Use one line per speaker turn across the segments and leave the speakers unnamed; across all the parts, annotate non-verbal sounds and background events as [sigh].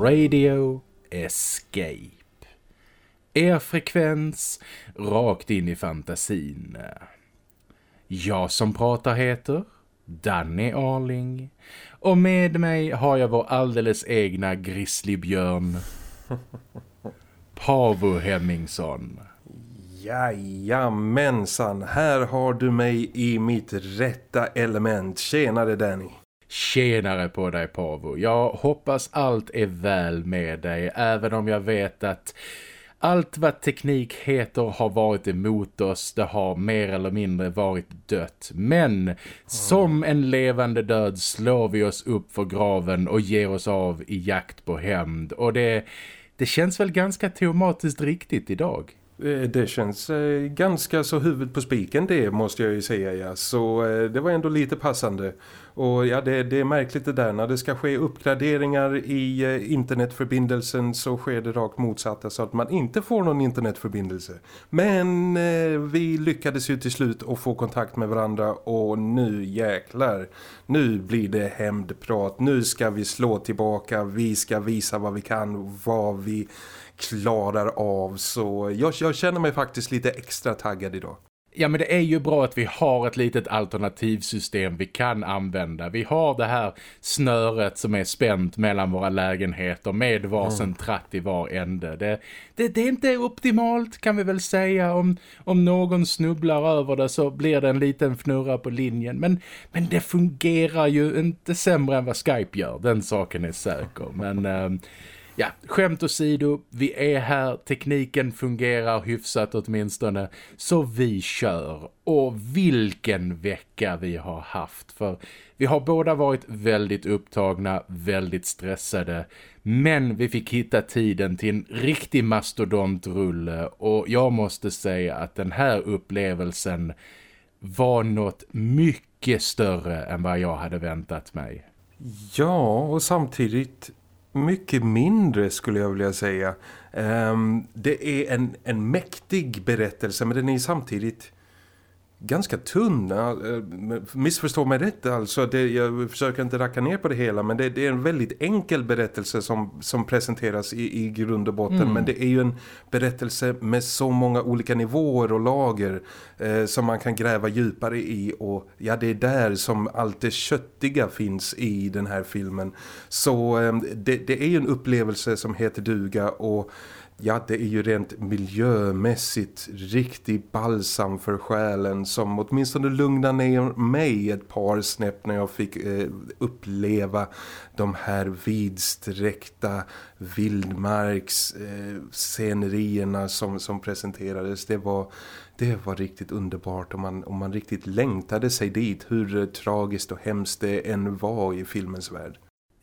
Radio Escape. Er frekvens rakt in i fantasin. Jag som pratar heter Danny Arling och med mig har jag vår alldeles egna grizzlybjörn Pavo Hemmingsson.
Jajamensan, här har du mig i mitt rätta element. Tjenare Danny.
Tjenare på dig Pavo. Jag hoppas allt är väl med dig även om jag vet att allt vad teknik heter har varit emot oss. Det har mer eller mindre varit dött. Men som en levande död slår vi oss upp för graven och ger oss av i jakt på hämnd. Och det, det känns väl ganska teomatiskt riktigt idag.
Eh, det känns eh, ganska så huvud på spiken det måste jag ju säga ja. Så eh, det var ändå lite passande. Och ja det, det, är märkligt det där. När det ska ske uppgraderingar i internetförbindelsen så sker det rakt motsatta så att man inte får någon internetförbindelse. Men eh, vi lyckades ju till slut att få kontakt med varandra och nu jäklar. Nu blir det hämndprat. Nu ska vi slå tillbaka. Vi ska visa vad vi kan. Vad vi klarar av. Så jag, jag känner mig faktiskt lite extra taggad idag.
Ja men det är ju bra att vi har ett litet alternativsystem vi kan använda. Vi har det här snöret som är spänt mellan våra lägenheter med varsin mm. tratt i var ände. Det, det, det, är inte optimalt kan vi väl säga. Om, om någon snubblar över det så blir det en liten fnurra på linjen. Men, men det fungerar ju inte sämre än vad Skype gör. Den saken är säker. Men... Äh, Ja, skämt åsido, vi är här, tekniken fungerar hyfsat åtminstone, så vi kör. Och vilken vecka vi har haft, för vi har båda varit väldigt upptagna, väldigt stressade, men vi fick hitta tiden till en riktig mastodontrulle och jag måste säga att den här upplevelsen var något mycket större än vad jag hade väntat mig.
Ja, och samtidigt mycket mindre skulle jag vilja säga. Um, det är en, en mäktig berättelse men den är samtidigt ganska tunn. Eh, missförstå mig rätt alltså. Det, jag försöker inte racka ner på det hela. Men det, det är en väldigt enkel berättelse som, som presenteras i, i grund och botten. Mm. Men det är ju en berättelse med så många olika nivåer och lager. Eh, som man kan gräva djupare i. Och ja, det är där som allt det köttiga finns i den här filmen. Så eh, det, det är ju en upplevelse som heter duga. Och Ja, det är ju rent miljömässigt riktig balsam för själen som åtminstone lugnar ner mig ett par snäpp när jag fick eh, uppleva de här vidsträckta vildmarksscenerierna eh, som, som presenterades. Det var, det var riktigt underbart om man, om man riktigt längtade sig dit hur eh, tragiskt och hemskt det än var i filmens värld.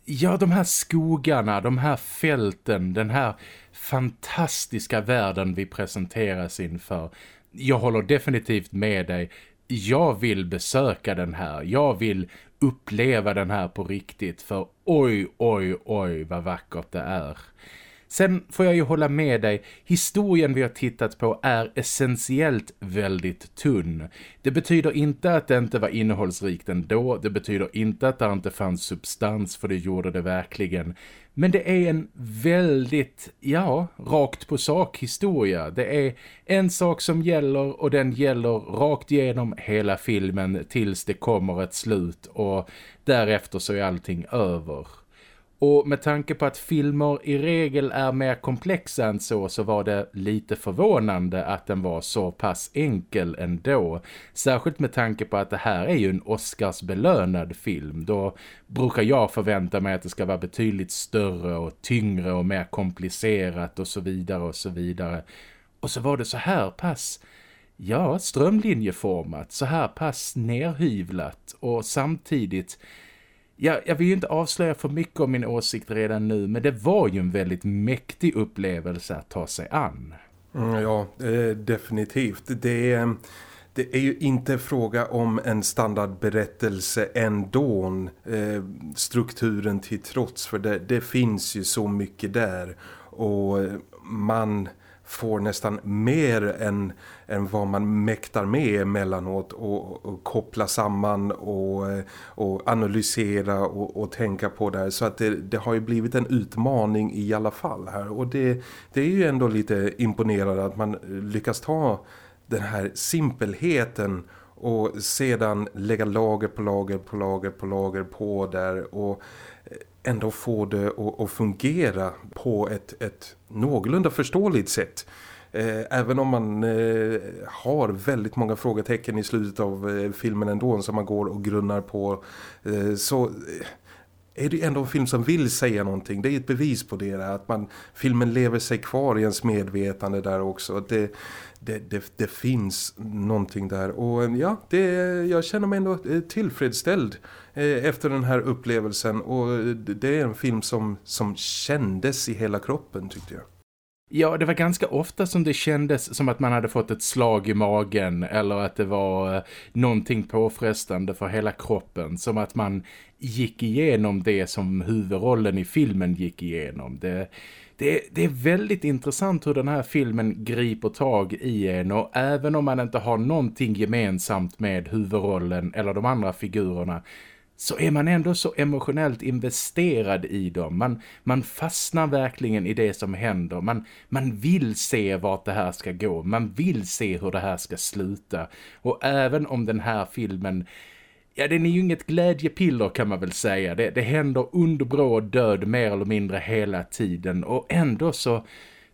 Ja, de här skogarna, de här fälten, den här fantastiska världen vi presenteras inför. Jag håller definitivt med dig. Jag vill besöka den här. Jag vill uppleva den här på riktigt. För oj, oj, oj vad vackert det är. Sen får jag ju hålla med dig, historien vi har tittat på är essentiellt väldigt tunn. Det betyder inte att det inte var innehållsrikt ändå, det betyder inte att det inte fanns substans för det gjorde det verkligen. Men det är en väldigt, ja, rakt på sak historia. Det är en sak som gäller och den gäller rakt igenom hela filmen tills det kommer ett slut och därefter så är allting över. Och med tanke på att filmer i regel är mer komplexa än så så var det lite förvånande att den var så pass enkel ändå. Särskilt med tanke på att det här är ju en Oscarsbelönad film. Då brukar jag förvänta mig att det ska vara betydligt större och tyngre och mer komplicerat och så vidare och så vidare. Och så var det så här pass ja, strömlinjeformat, så här pass nerhyvlat och samtidigt Ja, jag vill ju inte avslöja för mycket om min åsikt redan nu men det var ju en väldigt mäktig upplevelse att ta sig an.
Mm, ja, eh, definitivt. Det är, det är ju inte fråga om en standardberättelse ändå, eh, strukturen till trots för det, det finns ju så mycket där och eh, man får nästan mer än, än vad man mäktar med emellanåt och, och koppla samman och, och analysera och, och tänka på det här. Så att det, det, har ju blivit en utmaning i alla fall här och det, det är ju ändå lite imponerande att man lyckas ta den här simpelheten och sedan lägga lager på lager på lager på lager på där och ändå få det att, att fungera på ett, ett någorlunda förståeligt sätt. Eh, även om man eh, har väldigt många frågetecken i slutet av eh, filmen ändå som man går och grunnar på så är det ändå en film som vill säga någonting. Det är ett bevis på det där, att man, filmen lever sig kvar i ens medvetande där också. Det, det, det, det, finns någonting där och ja, det, jag känner mig ändå tillfredsställd Eh, efter den här upplevelsen och eh, det är en film som, som kändes i hela kroppen tyckte jag.
Ja, det var ganska ofta som det kändes som att man hade fått ett slag i magen eller att det var eh, någonting påfrestande för hela kroppen. Som att man gick igenom det som huvudrollen i filmen gick igenom. Det, det, det är väldigt intressant hur den här filmen griper tag i en och även om man inte har någonting gemensamt med huvudrollen eller de andra figurerna så är man ändå så emotionellt investerad i dem. Man, man fastnar verkligen i det som händer. Man, man vill se vart det här ska gå. Man vill se hur det här ska sluta. Och även om den här filmen... Ja, den är ju inget glädjepiller kan man väl säga. Det, det händer under bråd död mer eller mindre hela tiden. Och ändå så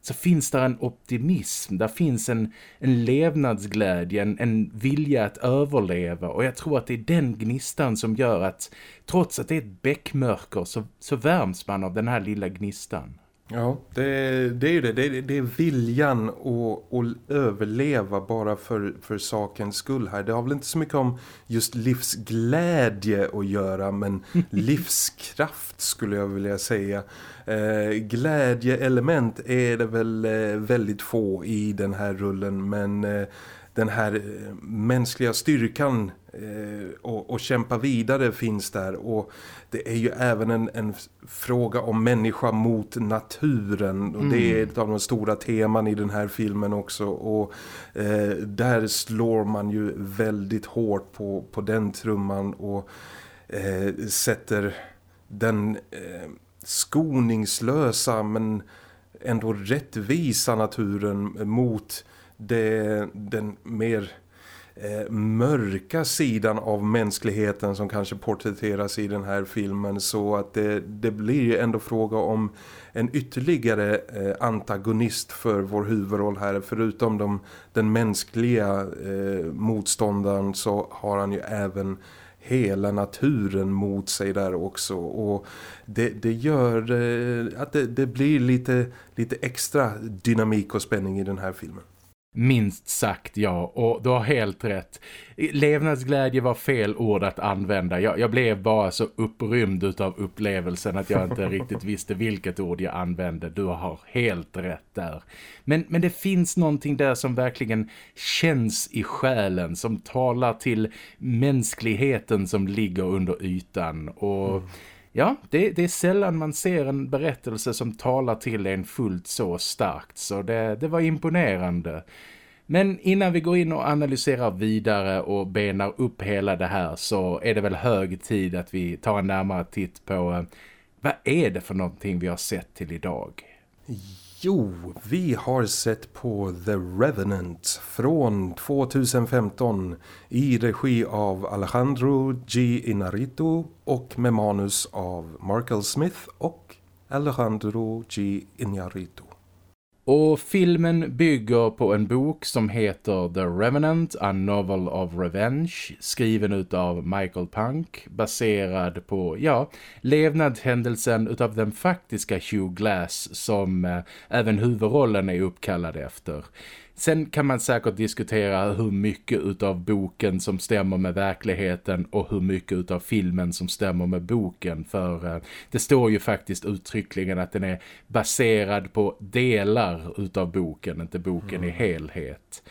så finns där en optimism, där finns en, en levnadsglädje, en, en vilja att överleva och jag tror att det är den gnistan som gör att trots att det är ett bäckmörker så, så värms man av den här lilla gnistan.
Ja, det, det är ju det. Det, det är viljan att, att överleva bara för, för sakens skull här. Det har väl inte så mycket om just livsglädje att göra men [laughs] livskraft skulle jag vilja säga. Eh, glädjeelement är det väl eh, väldigt få i den här rullen men eh, den här eh, mänskliga styrkan eh, och, och kämpa vidare finns där och det är ju även en, en fråga om människa mot naturen och mm. det är mm. ett av de stora teman i den här filmen också och eh, där slår man ju väldigt hårt på, på den trumman och eh, sätter den eh, skoningslösa men ändå rättvisa naturen mot det, den mer eh, mörka sidan av mänskligheten som kanske porträtteras i den här filmen. Så att det, det blir ändå fråga om en ytterligare eh, antagonist för vår huvudroll här. Förutom de, den mänskliga eh, motståndaren så har han ju även hela naturen mot sig där också. Och det, det gör eh, att det, det blir lite, lite extra dynamik och spänning i den här filmen.
Minst sagt ja, och du har helt rätt. Levnadsglädje var fel ord att använda. Jag, jag blev bara så upprymd av upplevelsen att jag inte riktigt visste vilket ord jag använde. Du har helt rätt där. Men, men det finns någonting där som verkligen känns i själen, som talar till mänskligheten som ligger under ytan. Och... Mm Ja, det, det, är sällan man ser en berättelse som talar till en fullt så starkt så det, det var imponerande. Men innan vi går in och analyserar vidare och benar upp hela det här så är det väl hög tid att vi tar en närmare titt på eh, vad är det för någonting vi har sett till idag?
Jo, vi har sett på The Revenant från 2015 i regi av Alejandro G. Inarritu och med manus av Markel Smith och Alejandro G. Inarritu.
Och filmen bygger på en bok som heter The Revenant, A Novel of Revenge, skriven av Michael Punk, baserad på, ja, levnadshändelsen utav den faktiska Hugh Glass som eh, även huvudrollen är uppkallad efter. Sen kan man säkert diskutera hur mycket utav boken som stämmer med verkligheten och hur mycket utav filmen som stämmer med boken. För eh, det står ju faktiskt uttryckligen att den är baserad på delar utav boken, inte boken mm. i helhet.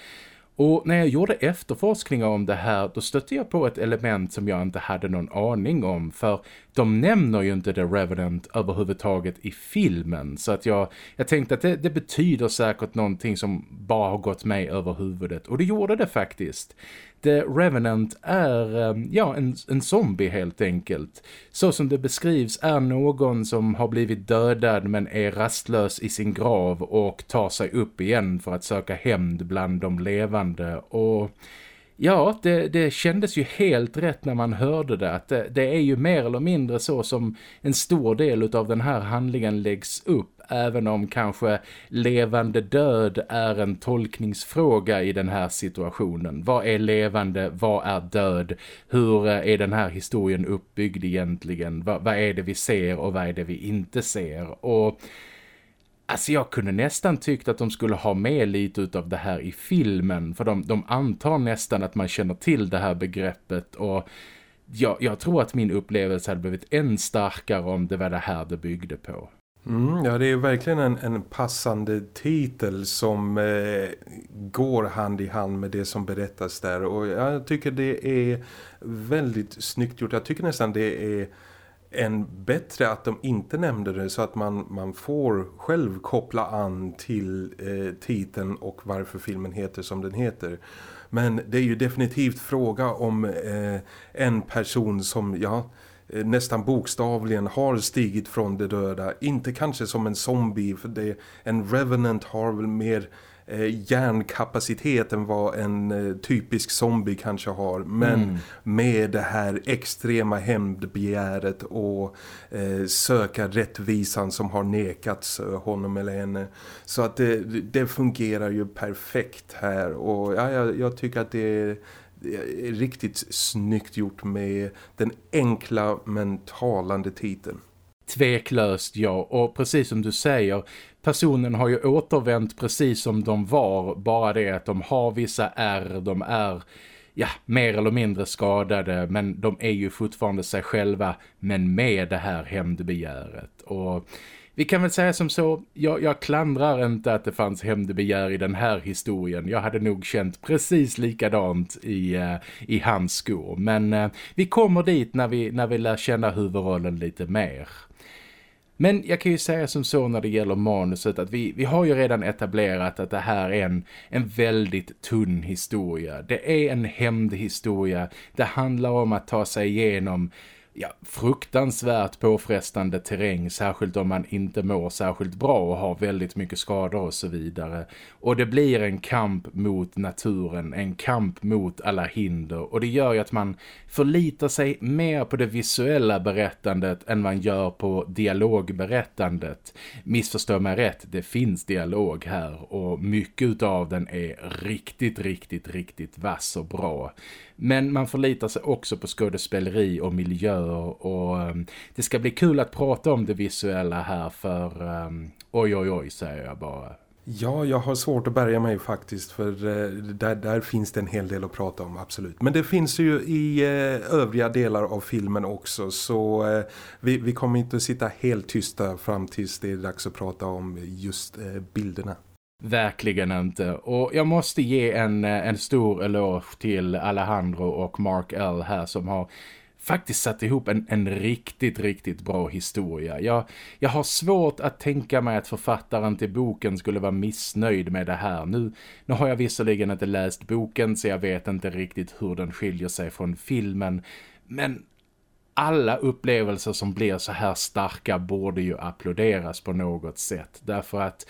Och när jag gjorde efterforskningar om det här då stötte jag på ett element som jag inte hade någon aning om för de nämner ju inte The Revenant överhuvudtaget i filmen så att jag, jag tänkte att det, det betyder säkert någonting som bara har gått mig över huvudet och det gjorde det faktiskt. The Revenant är eh, ja, en, en zombie helt enkelt. Så som det beskrivs är någon som har blivit dödad men är rastlös i sin grav och tar sig upp igen för att söka hämnd bland de levande och... Ja, det, det kändes ju helt rätt när man hörde det. Att det, det, är ju mer eller mindre så som en stor del av den här handlingen läggs upp även om kanske levande död är en tolkningsfråga i den här situationen. Vad är levande? Vad är död? Hur eh, är den här historien uppbyggd egentligen? Vad, vad är det vi ser och vad är det vi inte ser? Och... Alltså jag kunde nästan tyckt att de skulle ha med lite av det här i filmen för de, de antar nästan att man känner till det här begreppet och jag, jag tror att min upplevelse hade blivit än starkare om det var det här det byggde på.
Mm, ja, det är verkligen en, en passande titel som eh, går hand i hand med det som berättas där. Och jag tycker det är väldigt snyggt gjort. Jag tycker nästan det är än bättre att de inte nämnde det så att man, man får själv koppla an till eh, titeln och varför filmen heter som den heter. Men det är ju definitivt fråga om eh, en person som, ja eh, nästan bokstavligen har stigit från de döda. Inte kanske som en zombie för det, en revenant har väl mer eh, hjärnkapacitet än vad en eh, typisk zombie kanske har. Men mm. med det här extrema hämndbegäret och eh, söka rättvisan som har nekats eh, honom eller henne. Så att det, det fungerar ju perfekt här och ja, jag, jag tycker att det är riktigt snyggt gjort med den enkla men talande titeln.
Tveklöst ja, och precis som du säger, personen har ju återvänt precis som de var, bara det att de har vissa ärr, de är ja, mer eller mindre skadade men de är ju fortfarande sig själva men med det här hämndbegäret och vi kan väl säga som så, jag, jag klandrar inte att det fanns hämndbegär i den här historien. Jag hade nog känt precis likadant i, uh, i hans skor. Men uh, vi kommer dit när vi, när vi lär känna huvudrollen lite mer. Men jag kan ju säga som så när det gäller manuset att vi, vi har ju redan etablerat att det här är en, en väldigt tunn historia. Det är en hämndhistoria. Det handlar om att ta sig igenom ja, fruktansvärt påfrestande terräng särskilt om man inte mår särskilt bra och har väldigt mycket skador och så vidare. Och det blir en kamp mot naturen, en kamp mot alla hinder och det gör ju att man förlitar sig mer på det visuella berättandet än man gör på dialogberättandet. Missförstå mig rätt, det finns dialog här och mycket av den är riktigt, riktigt, riktigt vass och bra. Men man förlitar sig också på skådespeleri och miljöer och um, det ska bli kul att prata om det visuella här för um, oj oj oj säger jag bara.
Ja, jag har svårt att bärga mig faktiskt för eh, där, där finns det en hel del att prata om, absolut. Men det finns ju i eh, övriga delar av filmen också så eh, vi, vi kommer inte att sitta helt tysta fram tills det är dags att prata om just bilderna.
Verkligen inte. Och jag måste ge en, eh, en stor eloge till Alejandro och Mark L här som har faktiskt satt ihop en, en riktigt, riktigt bra historia. Jag, jag har svårt att tänka mig att författaren till boken skulle vara missnöjd med det här. Nu, nu har jag visserligen inte läst boken så jag vet inte riktigt hur den skiljer sig från filmen. Men alla upplevelser som blir så här starka borde ju applåderas på något sätt. Därför att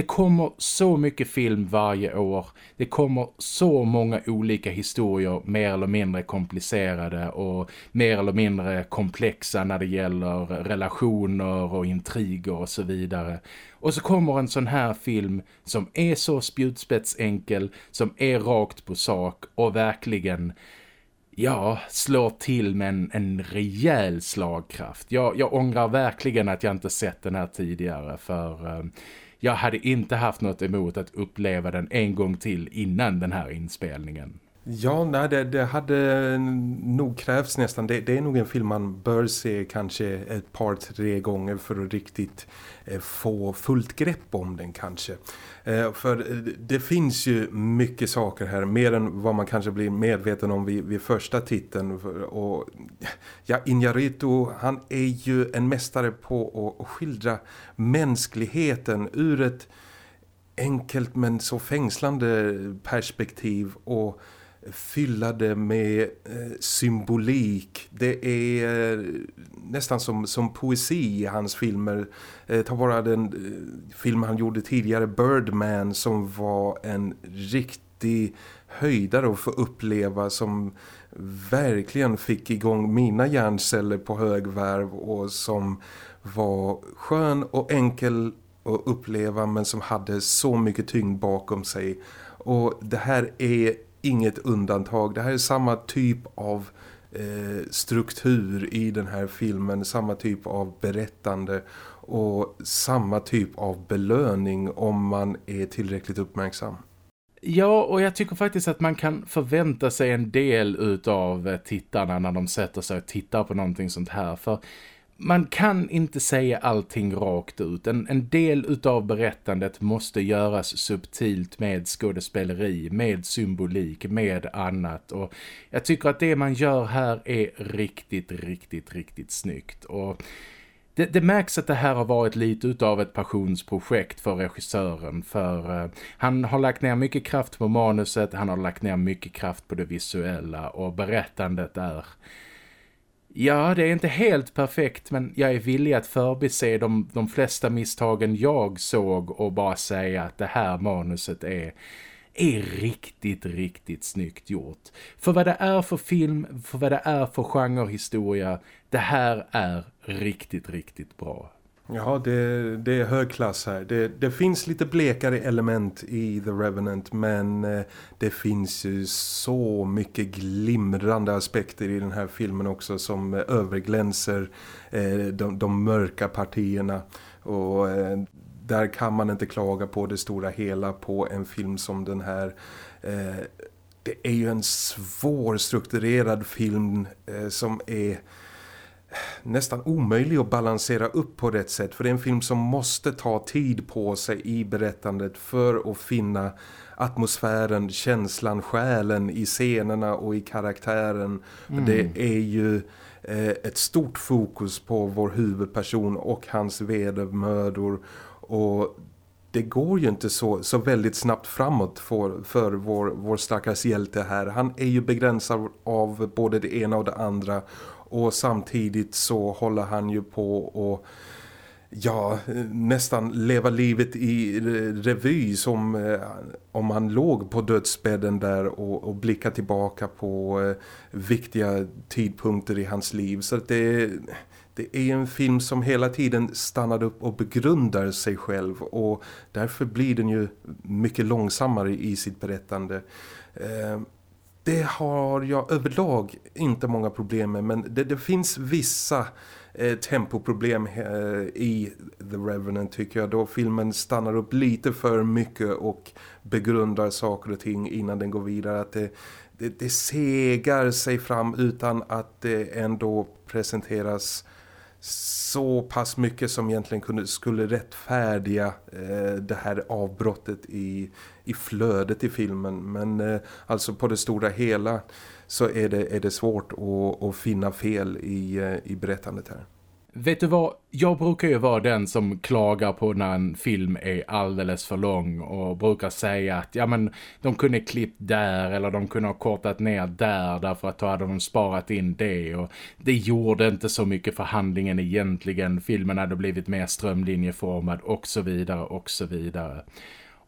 det kommer så mycket film varje år. Det kommer så många olika historier, mer eller mindre komplicerade och mer eller mindre komplexa när det gäller relationer och intriger och så vidare. Och så kommer en sån här film som är så spjutspetsenkel, som är rakt på sak och verkligen ja, slår till med en, en rejäl slagkraft. Jag, jag ångrar verkligen att jag inte sett den här tidigare för... Eh, jag hade inte haft något emot att uppleva den en gång till innan den här inspelningen.
Ja, nej, det, det, hade nog krävts nästan. Det, det, är nog en film man bör se kanske ett par, tre gånger för att riktigt eh, få fullt grepp om den kanske. Eh, för det finns ju mycket saker här, mer än vad man kanske blir medveten om vid, vid första titeln. Och ja, Inarito, han är ju en mästare på att skildra mänskligheten ur ett enkelt men så fängslande perspektiv och fylla det med eh, symbolik. Det är eh, nästan som, som poesi i hans filmer. Eh, ta bara den film han gjorde tidigare, Birdman, som var en riktig höjdare att få uppleva som verkligen fick igång mina hjärnceller på högvarv och som var skön och enkel att uppleva men som hade så mycket tyngd bakom sig. Och det här är inget undantag. Det här är samma typ av eh, struktur i den här filmen. Samma typ av berättande och samma typ av belöning om man är tillräckligt uppmärksam.
Ja, och jag tycker faktiskt att man kan förvänta sig en del utav eh, tittarna när de sätter sig och tittar på någonting sånt här. För man kan inte säga allting rakt ut. En, en del utav berättandet måste göras subtilt med skådespeleri, med symbolik, med annat. Och jag tycker att det man gör här är riktigt, riktigt, riktigt snyggt. Och det, det, märks att det här har varit lite utav ett passionsprojekt för regissören för uh, han har lagt ner mycket kraft på manuset, han har lagt ner mycket kraft på det visuella och berättandet är Ja, det är inte helt perfekt men jag är villig att förbise de, de flesta misstagen jag såg och bara säga att det här manuset är, är riktigt, riktigt snyggt gjort. För vad det är för film, för vad det är för genrehistoria, det här är riktigt, riktigt bra.
Ja, det, det är hög klass här. Det, det, finns lite blekare element i The Revenant men eh, det finns ju så mycket glimrande aspekter i den här filmen också som eh, överglänser eh, de, de, mörka partierna. Och där kan man inte klaga på det stora hela på en film som den här. det är ju en svårstrukturerad film som är nästan omöjlig att balansera upp på rätt sätt för det är en film som måste ta tid på sig i berättandet för att finna atmosfären, känslan, själen i scenerna och i karaktären. Mm. Det är ju eh, ett stort fokus på vår huvudperson och hans vedermödor och det går ju inte så, så väldigt snabbt framåt för, för vår, vår stackars hjälte här. Han är ju begränsad av både det ena och det andra och samtidigt så håller han ju på och ja, nästan leva livet i revy som eh, om han låg på dödsbädden där och, och blickar tillbaka på eh, viktiga tidpunkter i hans liv. Så det, det är en film som hela tiden stannar upp och begrundar sig själv och därför blir den ju mycket långsammare i sitt berättande. Eh, det har jag överlag inte många problem med men det, det finns vissa eh, tempoproblem eh, i The Revenant tycker jag. Då filmen stannar upp lite för mycket och begrundar saker och ting innan den går vidare. Att det, det, det segar sig fram utan att det ändå presenteras så pass mycket som egentligen kunde, skulle rättfärdiga eh, det här avbrottet i, i flödet i filmen. Men eh, alltså på det stora hela så är det, är det svårt att, att finna fel i, eh, i berättandet här.
Vet du vad, jag brukar ju vara den som klagar på när en film är alldeles för lång och brukar säga att ja men de kunde klippt där eller de kunde ha kortat ner där därför att då hade de sparat in det och det gjorde inte så mycket för handlingen egentligen. Filmen hade blivit mer strömlinjeformad och så vidare och så vidare.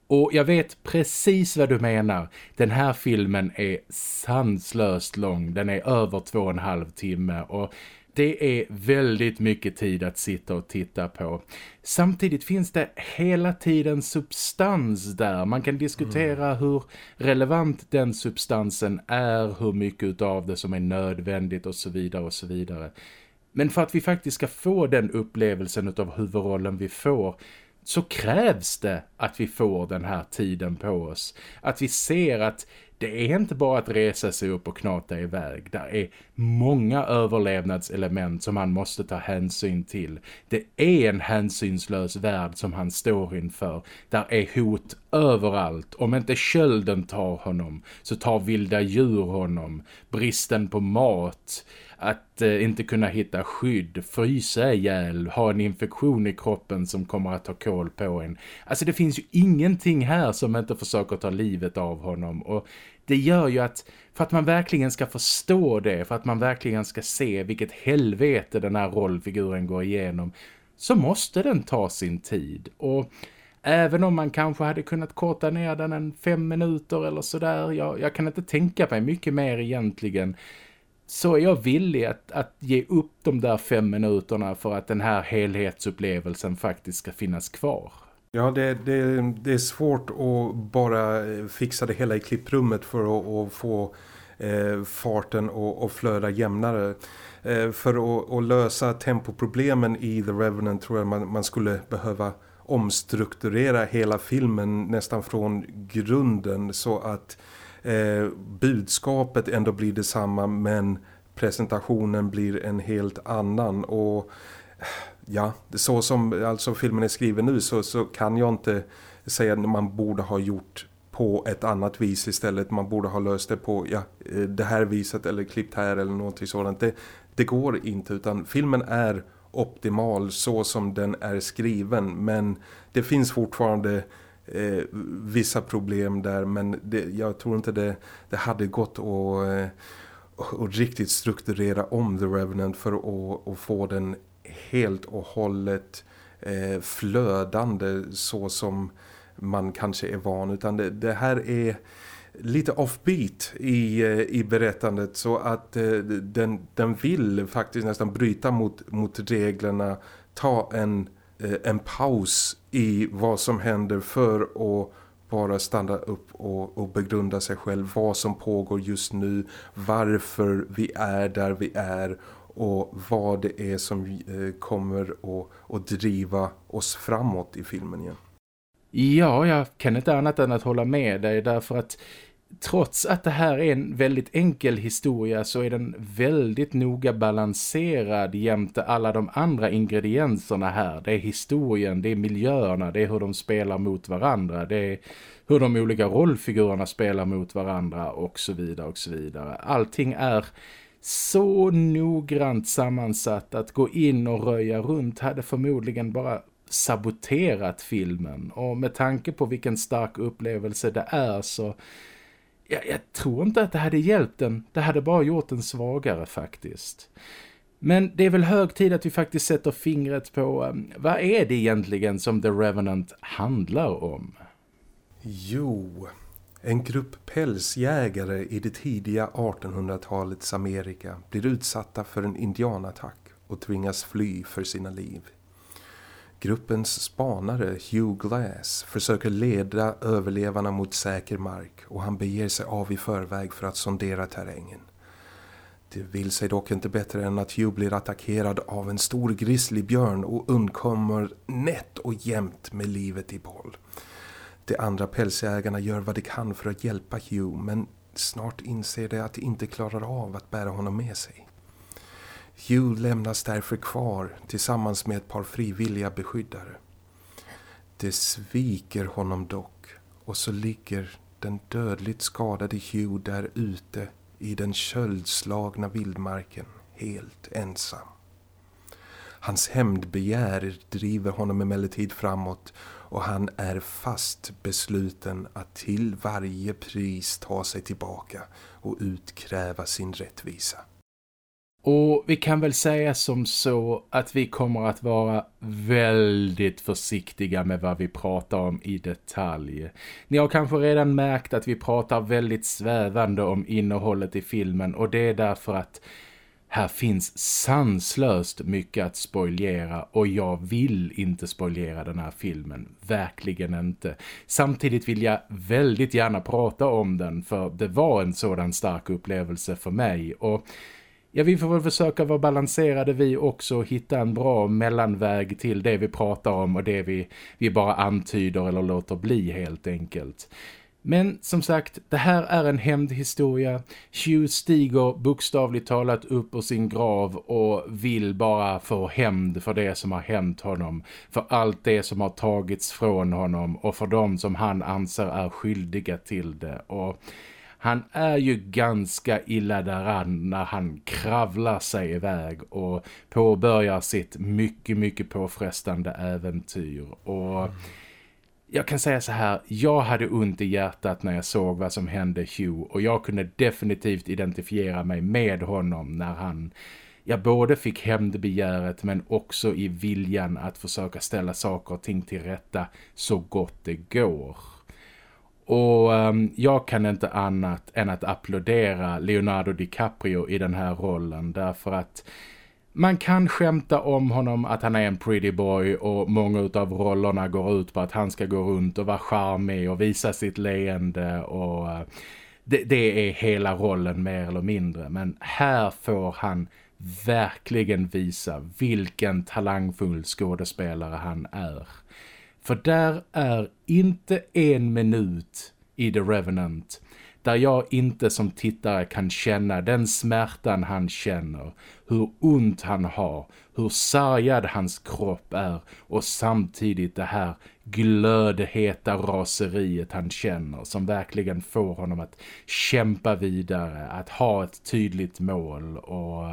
Och jag vet precis vad du menar. Den här filmen är sanslöst lång. Den är över två och en halv timme och det är väldigt mycket tid att sitta och titta på. Samtidigt finns det hela tiden substans där. Man kan diskutera mm. hur relevant den substansen är, hur mycket av det som är nödvändigt och så vidare och så vidare. Men för att vi faktiskt ska få den upplevelsen av huvudrollen vi får så krävs det att vi får den här tiden på oss. Att vi ser att det är inte bara att resa sig upp och knata iväg. Det är många överlevnadselement som han måste ta hänsyn till. Det är en hänsynslös värld som han står inför. Där är hot överallt. Om inte kölden tar honom så tar vilda djur honom. Bristen på mat att eh, inte kunna hitta skydd, frysa ihjäl, ha en infektion i kroppen som kommer att ta koll på en. Alltså det finns ju ingenting här som inte försöker ta livet av honom. Och det gör ju att för att man verkligen ska förstå det, för att man verkligen ska se vilket helvete den här rollfiguren går igenom så måste den ta sin tid. Och även om man kanske hade kunnat korta ner den en fem minuter eller sådär, jag, jag kan inte tänka mig mycket mer egentligen så är jag villig att, att ge upp de där fem minuterna för att den här helhetsupplevelsen faktiskt ska finnas kvar.
Ja, det, det, det är svårt att bara eh, fixa det hela i klipprummet för att, att få eh, farten att flöda jämnare. Eh, för att, att, lösa tempoproblemen i The Revenant tror jag man, man skulle behöva omstrukturera hela filmen nästan från grunden så att eh, budskapet ändå blir detsamma men presentationen blir en helt annan och ja, så som alltså filmen är skriven nu så, så kan jag inte säga att man borde ha gjort på ett annat vis istället. Man borde ha löst det på ja, eh, det här viset eller klippt här eller någonting sådant. Det, det går inte utan filmen är optimal så som den är skriven men det finns fortfarande eh, vissa problem där men det, jag tror inte det, det hade gått att, eh, och riktigt strukturera om The Revenant för att, att få den helt och hållet eh, flödande så som man kanske är van. Utan det, det här är lite offbeat i, eh, i berättandet. Så att eh, den, den vill faktiskt nästan bryta mot, mot reglerna ta en, Eh, en paus i vad som händer för att bara stanna upp och, och begrunda sig själv vad som pågår just nu, varför vi är där vi är och vad det är som eh, kommer att, att driva oss framåt i filmen igen.
Ja, jag kan inte annat än att hålla med dig därför att trots att det här är en väldigt enkel historia så är den väldigt noga balanserad jämte alla de andra ingredienserna här. Det är historien, det är miljöerna, det är hur de spelar mot varandra, det är hur de olika rollfigurerna spelar mot varandra och så vidare och så vidare. Allting är så noggrant sammansatt att gå in och röja runt hade förmodligen bara saboterat filmen och med tanke på vilken stark upplevelse det är så jag, jag tror inte att det hade hjälpt den. Det hade bara gjort den svagare faktiskt. Men det är väl hög tid att vi faktiskt sätter fingret på um, vad är det egentligen som The Revenant handlar om?
Jo, en grupp pälsjägare i det tidiga 1800-talets Amerika blir utsatta för en indianattack och tvingas fly för sina liv. Gruppens spanare Hugh Glass försöker leda överlevarna mot säker mark och han beger sig av i förväg för att sondera terrängen. Det vill sig dock inte bättre än att Hugh blir attackerad av en stor grizzlybjörn och undkommer nätt och jämnt med livet i boll. De andra pälsjägarna gör vad de kan för att hjälpa Hugh men snart inser de att de inte klarar av att bära honom med sig. Hugh lämnas därför kvar tillsammans med ett par frivilliga beskyddare. Det sviker honom dock och så ligger den dödligt skadade Hugh där ute i den köldslagna vildmarken helt ensam. Hans hämndbegär driver honom emellertid framåt och han är fast besluten att till varje pris ta sig tillbaka och utkräva sin rättvisa.
Och vi kan väl säga som så att vi kommer att vara väldigt försiktiga med vad vi pratar om i detalj. Ni har kanske redan märkt att vi pratar väldigt svävande om innehållet i filmen och det är därför att här finns sanslöst mycket att spoilera och jag vill inte spoilera den här filmen. Verkligen inte. Samtidigt vill jag väldigt gärna prata om den för det var en sådan stark upplevelse för mig och Ja, vi får väl försöka vara balanserade vi också och hitta en bra mellanväg till det vi pratar om och det vi, vi bara antyder eller låter bli helt enkelt. Men som sagt, det här är en hämndhistoria. Hugh stiger bokstavligt talat upp ur sin grav och vill bara få hämnd för det som har hänt honom. För allt det som har tagits från honom och för dem som han anser är skyldiga till det. Och han är ju ganska illa däran när han kravlar sig iväg och påbörjar sitt mycket, mycket påfrestande äventyr. Och jag kan säga så här, jag hade ont i hjärtat när jag såg vad som hände Hugh och jag kunde definitivt identifiera mig med honom när han jag både fick hämndbegäret men också i viljan att försöka ställa saker och ting till rätta så gott det går. Och um, jag kan inte annat än att applådera Leonardo DiCaprio i den här rollen därför att man kan skämta om honom att han är en pretty boy och många av rollerna går ut på att han ska gå runt och vara charmig och visa sitt leende och uh, det, det är hela rollen mer eller mindre. Men här får han verkligen visa vilken talangfull skådespelare han är. För där är inte en minut i The Revenant där jag inte som tittare kan känna den smärtan han känner, hur ont han har, hur sargad hans kropp är och samtidigt det här glödheta raseriet han känner som verkligen får honom att kämpa vidare, att ha ett tydligt mål och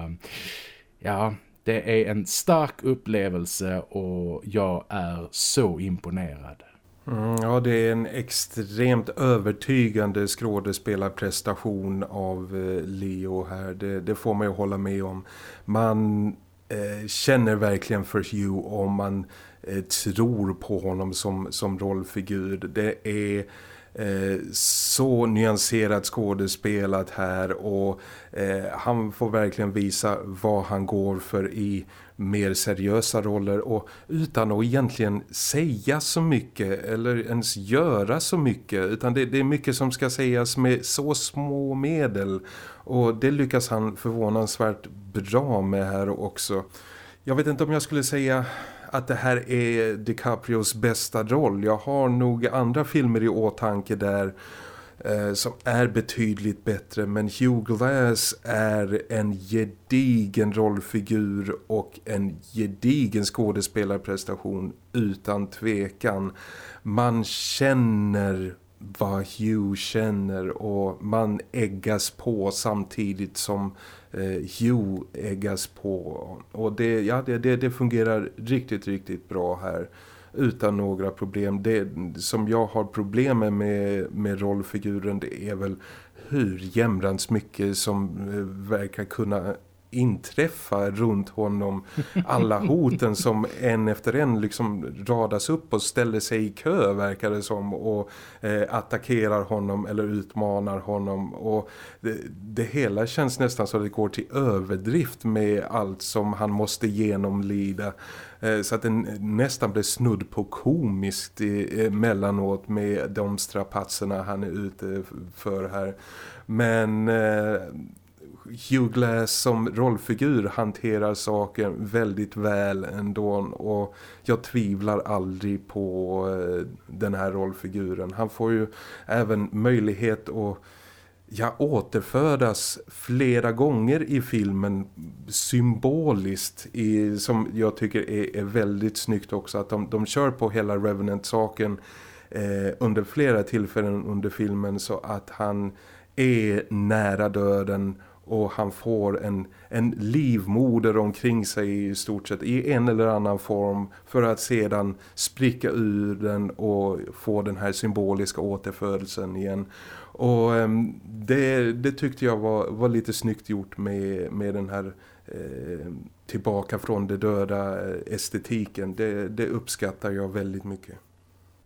ja, det är en stark upplevelse och jag är så imponerad.
Mm, ja, det är en extremt övertygande skådespelarprestation av eh, Leo här. Det, det, får man ju hålla med om. Man eh, känner verkligen för Hugh och man eh, tror på honom som, som rollfigur. Det är Eh, så nyanserat skådespelat här och eh, han får verkligen visa vad han går för i mer seriösa roller och utan att egentligen säga så mycket eller ens göra så mycket utan det, det är mycket som ska sägas med så små medel och det lyckas han förvånansvärt bra med här också. Jag vet inte om jag skulle säga att det här är DiCaprios bästa roll. Jag har nog andra filmer i åtanke där eh, som är betydligt bättre men Hugh Glass är en gedigen rollfigur och en gedigen skådespelarprestation utan tvekan. Man känner vad Hugh känner och man äggas på samtidigt som eh, Hugh äggas på. Och det, ja, det, det, det fungerar riktigt, riktigt bra här utan några problem. Det som jag har problem med, med rollfiguren det är väl hur jämrans mycket som eh, verkar kunna inträffa runt honom. Alla hoten som en efter en liksom radas upp och ställer sig i kö verkar det som och eh, attackerar honom eller utmanar honom. Och det, det, hela känns nästan så att det går till överdrift med allt som han måste genomlida. Eh, så att det nästan blir snudd på komiskt eh, emellanåt med de strapatserna han är ute för här. Men eh, Hugh Glass som rollfigur hanterar saken väldigt väl ändå. Och jag tvivlar aldrig på eh, den här rollfiguren. Han får ju även möjlighet att ja, återfödas flera gånger i filmen symboliskt i, som jag tycker är, är väldigt snyggt också. Att de, de kör på hela Revenant-saken eh, under flera tillfällen under filmen. Så att han är nära döden och han får en, en livmoder omkring sig i stort sett i en eller annan form för att sedan spricka ur den och få den här symboliska återfödelsen igen. Och ehm, det, det tyckte jag var, var lite snyggt gjort med, med den här eh, tillbaka från det döda eh, estetiken. Det, det uppskattar jag väldigt mycket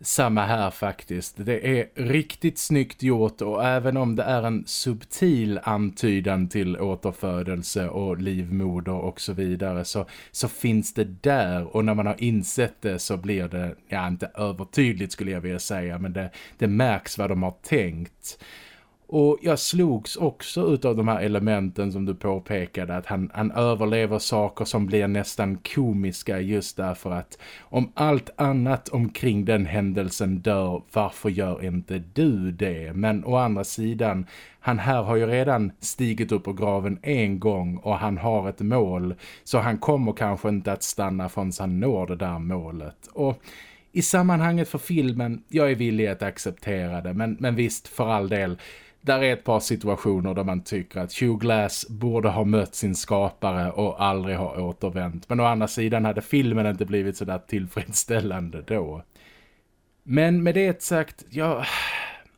samma här faktiskt. Det är riktigt snyggt gjort och även om det är en subtil antydan till återfödelse och livmoder och så vidare så, så finns det där och när man har insett det så blir det, ja inte övertydligt skulle jag vilja säga men det, det märks vad de har tänkt. Och jag slogs också utav de här elementen som du påpekade att han, han överlever saker som blir nästan komiska just därför att om allt annat omkring den händelsen dör, varför gör inte du det? Men å andra sidan, han här har ju redan stigit upp på graven en gång och han har ett mål så han kommer kanske inte att stanna förrän han når det där målet. Och i sammanhanget för filmen, jag är villig att acceptera det men, men visst för all del där är ett par situationer där man tycker att Hugh Glass borde ha mött sin skapare och aldrig ha återvänt. Men å andra sidan hade filmen inte blivit så där tillfredsställande då. Men med det sagt, jag,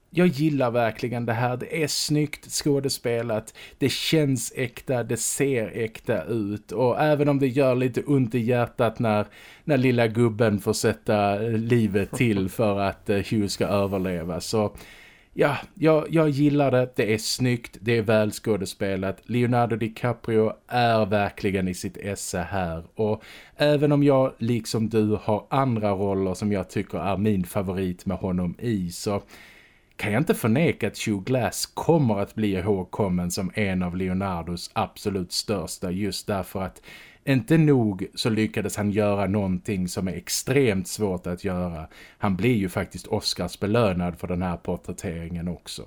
jag gillar verkligen det här. Det är snyggt skådespelat. Det känns äkta, det ser äkta ut. Och även om det gör lite ont i hjärtat när, när lilla gubben får sätta livet till för att eh, Hugh ska överleva så ja, jag, jag gillar det. Det är snyggt, det är välskådespelat. Leonardo DiCaprio är verkligen i sitt esse här. Och även om jag, liksom du, har andra roller som jag tycker är min favorit med honom i så kan jag inte förneka att Hugh Glass kommer att bli ihågkommen som en av Leonardos absolut största just därför att inte nog så lyckades han göra någonting som är extremt svårt att göra. Han blir ju faktiskt Oscars belönad för den här porträtteringen också.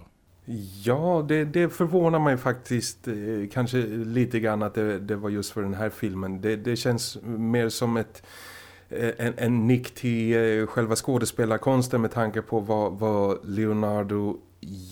Ja, det, det förvånar mig faktiskt eh, kanske lite grann att det, det, var just för den här filmen. Det, det känns mer som ett eh, en, en nick till eh, själva skådespelarkonsten med tanke på vad, vad Leonardo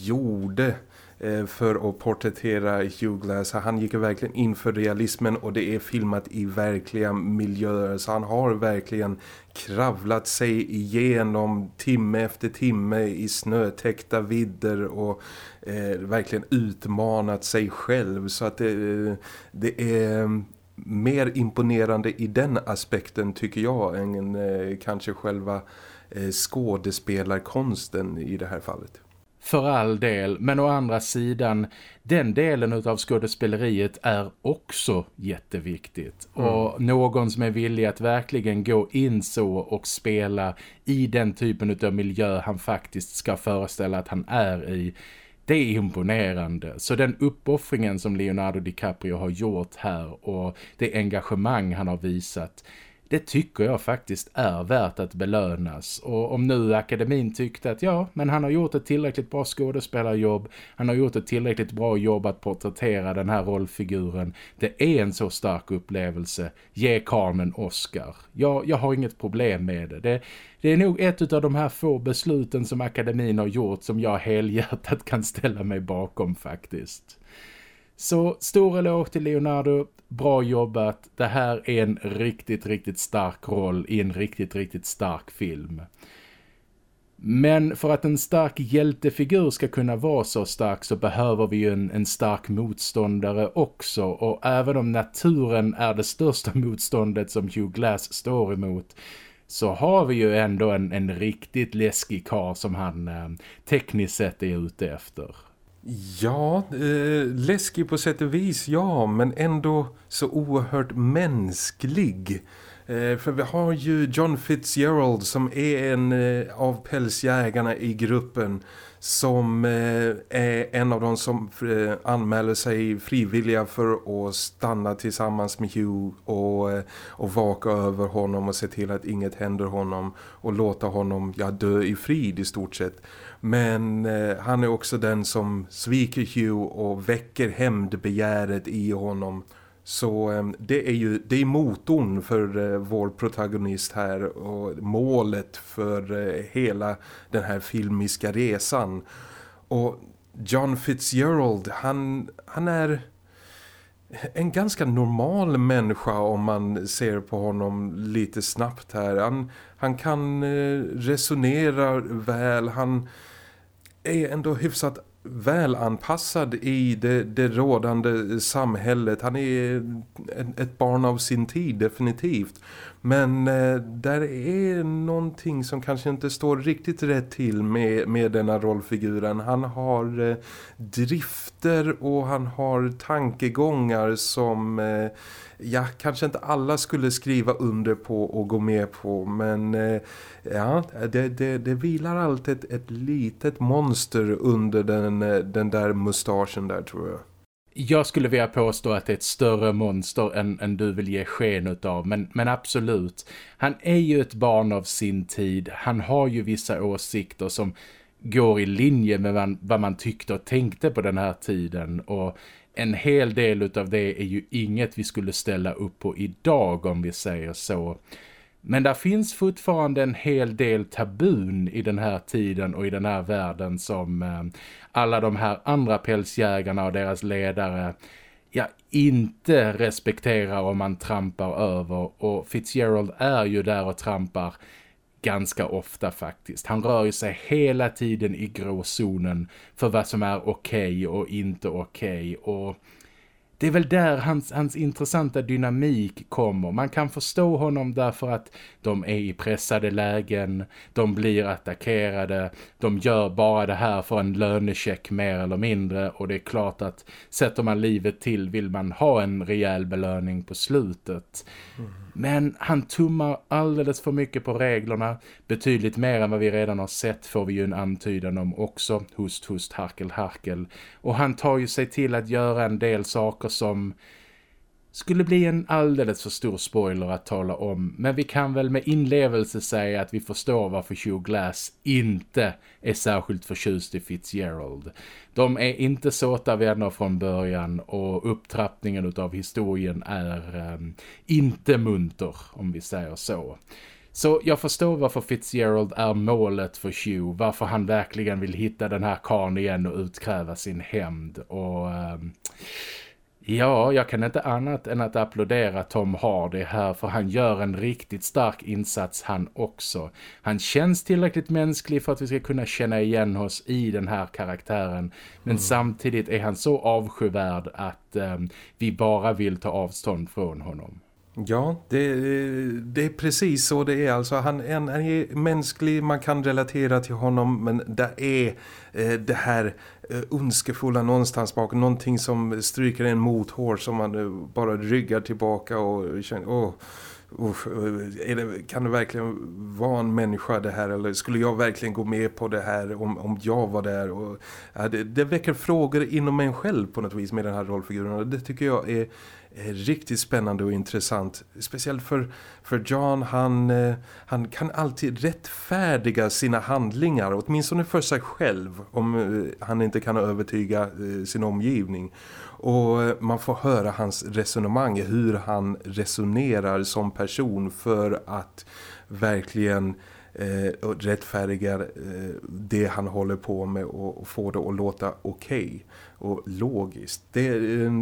gjorde Eh, Eh, för att porträttera Hugh Glass. Han gick verkligen in för realismen och det är filmat i verkliga miljöer. Så han har verkligen kravlat sig igenom timme efter timme i snötäckta vidder och eh, verkligen utmanat sig själv. Så att det, eh, det är mer imponerande i den aspekten tycker jag än eh, kanske själva eh, skådespelarkonsten i det här fallet.
För all del, men å andra sidan, den delen av skådespeleriet är också jätteviktigt. Mm. Och någon som är villig att verkligen gå in så och spela i den typen av miljö han faktiskt ska föreställa att han är i, det är imponerande. Så den uppoffringen som Leonardo DiCaprio har gjort här och det engagemang han har visat det tycker jag faktiskt är värt att belönas. Och om nu akademin tyckte att ja, men han har gjort ett tillräckligt bra skådespelarjobb, han har gjort ett tillräckligt bra jobb att porträttera den här rollfiguren. Det är en så stark upplevelse. Ge Carmen Oscar. Jag, jag har inget problem med det. det. Det är nog ett av de här få besluten som akademin har gjort som jag helhjärtat kan ställa mig bakom faktiskt. Så stor eloge till Leonardo, bra jobbat. Det här är en riktigt, riktigt stark roll i en riktigt, riktigt stark film. Men för att en stark hjältefigur ska kunna vara så stark så behöver vi ju en, en, stark motståndare också. Och även om naturen är det största [laughs] motståndet som Hugh Glass står emot så har vi ju ändå en, en riktigt läskig kar som han eh, tekniskt sett är ute efter.
Ja, eh, läskig på sätt och vis, ja, men ändå så oerhört mänsklig. Eh, för vi har ju John Fitzgerald som är en eh, av pälsjägarna i gruppen som eh, är en av de som eh, anmäler sig frivilliga för att stanna tillsammans med Hugh och, eh, och vaka över honom och se till att inget händer honom och låta honom ja, dö i frid i stort sett. Men eh, han är också den som sviker Hugh och väcker hämndbegäret i honom. Så eh, det är ju det är motorn för eh, vår protagonist här och målet för eh, hela den här filmiska resan. Och John Fitzgerald, han, han är en ganska normal människa om man ser på honom lite snabbt här. Han, han kan eh, resonera väl, han är ändå hyfsat välanpassad i det, det rådande samhället. Han är ett barn av sin tid definitivt. Men eh, där är någonting som kanske inte står riktigt rätt till med, med denna rollfiguren. Han har eh, drifter och han har tankegångar som... Eh, ja, kanske inte alla skulle skriva under på och gå med på. Men eh, ja, det, det, det vilar alltid ett, ett litet monster under den, eh, den där mustaschen där tror jag.
Jag skulle vilja påstå att det är ett större monster än, än du vill ge sken av. Men, men absolut, han är ju ett barn av sin tid. Han har ju vissa åsikter som går i linje med vad, vad man tyckte och tänkte på den här tiden. Och en hel del av det är ju inget vi skulle ställa upp på idag om vi säger så. Men där finns fortfarande en hel del tabun i den här tiden och i den här världen som eh, alla de här andra pälsjägarna och deras ledare ja, inte respekterar om man trampar över. Och Fitzgerald är ju där och trampar ganska ofta faktiskt. Han rör ju sig hela tiden i gråzonen för vad som är okej okay och inte okej. Okay. Och det är väl där hans, hans intressanta dynamik kommer. Man kan förstå honom därför att de är i pressade lägen, de blir attackerade, de gör bara det här för en lönecheck mer eller mindre och det är klart att sätter man livet till vill man ha en rejäl belöning på slutet. Mm. Men han tummar alldeles för mycket på reglerna. Betydligt mer än vad vi redan har sett får vi ju en antydan om också. Hust, hust, harkel, harkel. Och han tar ju sig till att göra en del saker som skulle bli en alldeles för stor spoiler att tala om. Men vi kan väl med inlevelse säga att vi förstår varför Hugh Glass inte är särskilt förtjust i Fitzgerald. De är inte såta vänner från början och upptrappningen av historien är um, inte munter om vi säger så. Så jag förstår varför Fitzgerald är målet för Hugh. Varför han verkligen vill hitta den här karn igen och utkräva sin hämnd. Och... Um, Ja, jag kan inte annat än att applådera Tom Hardy här för han gör en riktigt stark insats han också. Han känns tillräckligt mänsklig för att vi ska kunna känna igen oss i den här karaktären. Men mm. samtidigt är han så avskyvärd att um, vi bara vill ta avstånd från honom.
Ja, det, det, är precis så det är. Alltså, han, han är mänsklig, man kan relatera till honom men det är eh, det här eh, ondskefulla någonstans bak. Någonting som stryker en mothår som man eh, bara ryggar tillbaka och känner... Oh, Uff, eh, det, kan det verkligen vara en människa det här eller skulle jag verkligen gå med på det här om, om jag var där och, ja, det, det väcker frågor inom mig själv på något vis med den här rollfiguren och det tycker jag är Eh, riktigt spännande och intressant. Speciellt för, för John, han, eh, han kan alltid rättfärdiga sina handlingar, åtminstone för sig själv, om eh, han inte kan övertyga sin omgivning. Och man får höra hans resonemang, hur han resonerar som person för att verkligen eh, rättfärdigar eh, det han håller på med och, och det att låta okej. Okay och logiskt. Det, eh,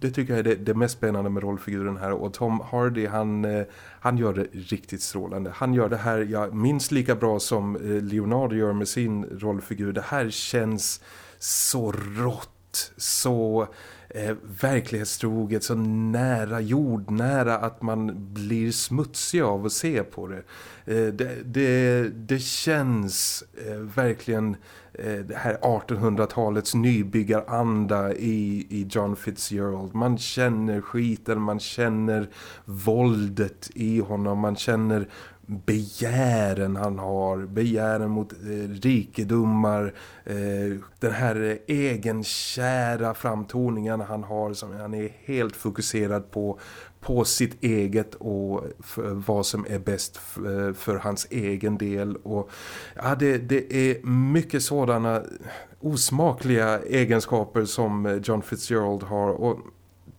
det tycker jag är det, det, mest spännande med rollfiguren här. Och Tom Hardy, han, eh, han gör det riktigt strålande. Han gör det här ja, minst lika bra som eh, Leonardo gör med sin rollfigur. Det här känns så rått, så eh, verklighetstroget, så nära, jordnära att man blir smutsig av att se på det. Eh, det, det, det, känns eh, verkligen eh, det här 1800-talets nybyggaranda i, i John Fitzgerald. Man känner skiten, man känner våldet i honom, man känner begären han har, begären mot eh, rikedomar, eh, den här egenkära framtoningen han har som han är helt fokuserad på, på sitt eget och vad som är bäst eh, för, hans egen del. Och ja, det, det är mycket sådana osmakliga egenskaper som eh, John Fitzgerald har. Och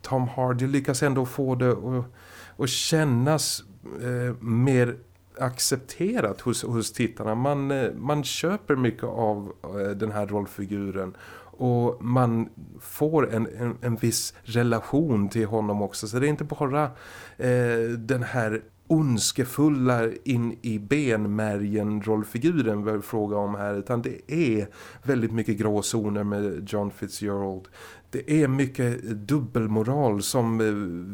Tom Hardy lyckas ändå få det att, att kännas eh, mer accepterat hos, hos tittarna. Man, eh, man köper mycket av eh, den här rollfiguren och man får en, en, en viss relation till honom också. Så det är inte bara eh, den här ondskefulla in i benmärgen rollfiguren vi fråga om här utan det är väldigt mycket gråzoner med John Fitzgerald det är mycket dubbelmoral som eh,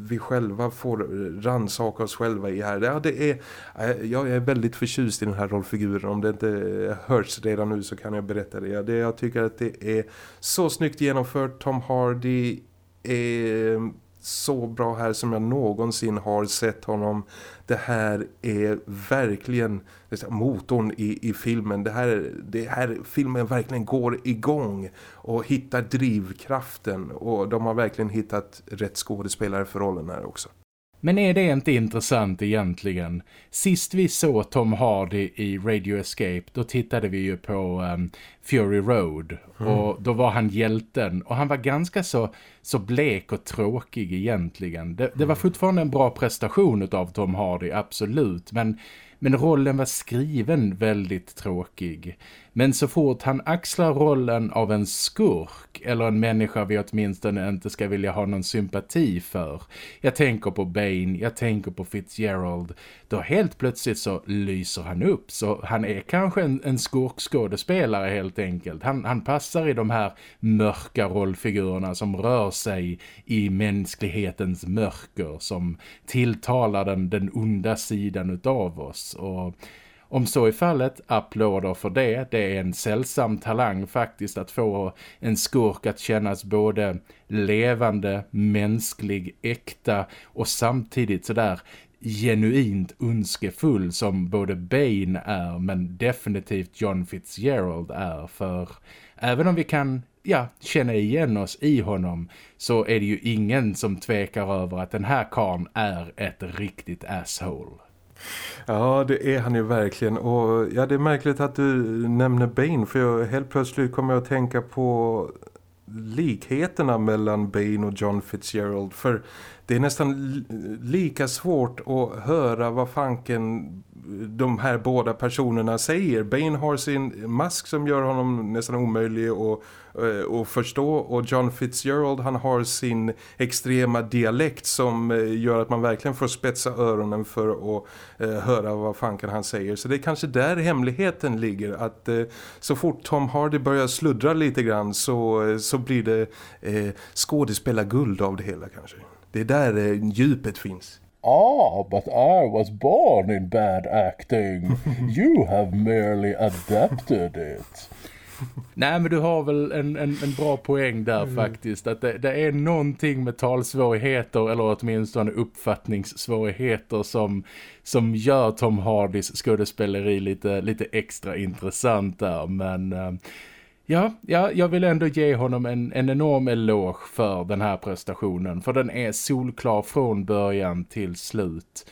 vi själva får eh, ransaka oss själva i här. Ja, det är, eh, jag är väldigt förtjust i den här rollfiguren. Om det inte hörs redan nu så kan jag berätta det. det jag tycker att det är så snyggt genomfört. Tom Hardy är så bra här som jag någonsin har sett honom. Det här är verkligen motorn i, i filmen. Det här, det här filmen verkligen går igång och hittar drivkraften. Och de har verkligen hittat rätt skådespelare för rollen här också.
Men är det inte intressant egentligen? Sist vi såg Tom Hardy i Radio Escape då tittade vi ju på um, Fury Road mm. och då var han hjälten och han var ganska så, så blek och tråkig egentligen. Det, det var mm. fortfarande en bra prestation av Tom Hardy, absolut, men men rollen var skriven väldigt tråkig. Men så fort han axlar rollen av en skurk eller en människa vi åtminstone inte ska vilja ha någon sympati för. Jag tänker på Bane, jag tänker på Fitzgerald. Då helt plötsligt så lyser han upp. Så han är kanske en, en skurkskådespelare helt enkelt. Han, han passar i de här mörka rollfigurerna som rör sig i mänsklighetens mörker. Som tilltalar den, den onda sidan utav oss. Och om så är fallet, applåder för det. Det är en sällsam talang faktiskt att få en skurk att kännas både levande, mänsklig, äkta och samtidigt sådär genuint önskefull som både Bane är men definitivt John Fitzgerald är för även om vi kan ja, känna igen oss i honom så är det ju ingen som tvekar över att den här karn är ett riktigt asshole.
Ja, det är han ju verkligen. Och ja, det är märkligt att du nämner Bane för jag, helt plötsligt kommer jag att tänka på likheterna mellan Bane och John Fitzgerald. För det är nästan lika svårt att höra vad fanken de här båda personerna säger. Bane har sin mask som gör honom nästan omöjlig att, eh, att förstå och John Fitzgerald han har sin extrema dialekt som eh, gör att man verkligen får spetsa öronen för att eh, höra vad fanken han säger. Så det är kanske där hemligheten ligger att så fort Tom Hardy börjar sluddra lite grann så, så blir det eh, skådespelarguld av det hela kanske. Det är där eh, djupet finns.
Ah, but I was born in bad acting. [laughs] You have merely adapted it. Nej men du har väl en, en, en bra poäng där mm. faktiskt. Att det, det, är någonting med talsvårigheter eller åtminstone uppfattningssvårigheter som, som gör Tom Hardys skådespeleri lite, lite extra intressant där. Men uh, Ja, ja, jag vill ändå ge honom en, en enorm eloge för den här prestationen. För den är solklar från början till slut.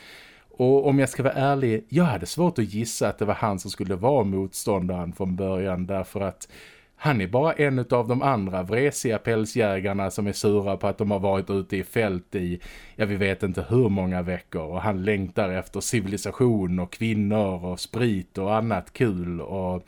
Och om jag ska vara ärlig, jag hade svårt att gissa att det var han som skulle vara motståndaren från början. Därför att han är bara en av de andra vresiga pälsjägarna som är sura på att de har varit ute i fält i, ja vi vet inte hur många veckor. Och han längtar efter civilisation och kvinnor och sprit och annat kul och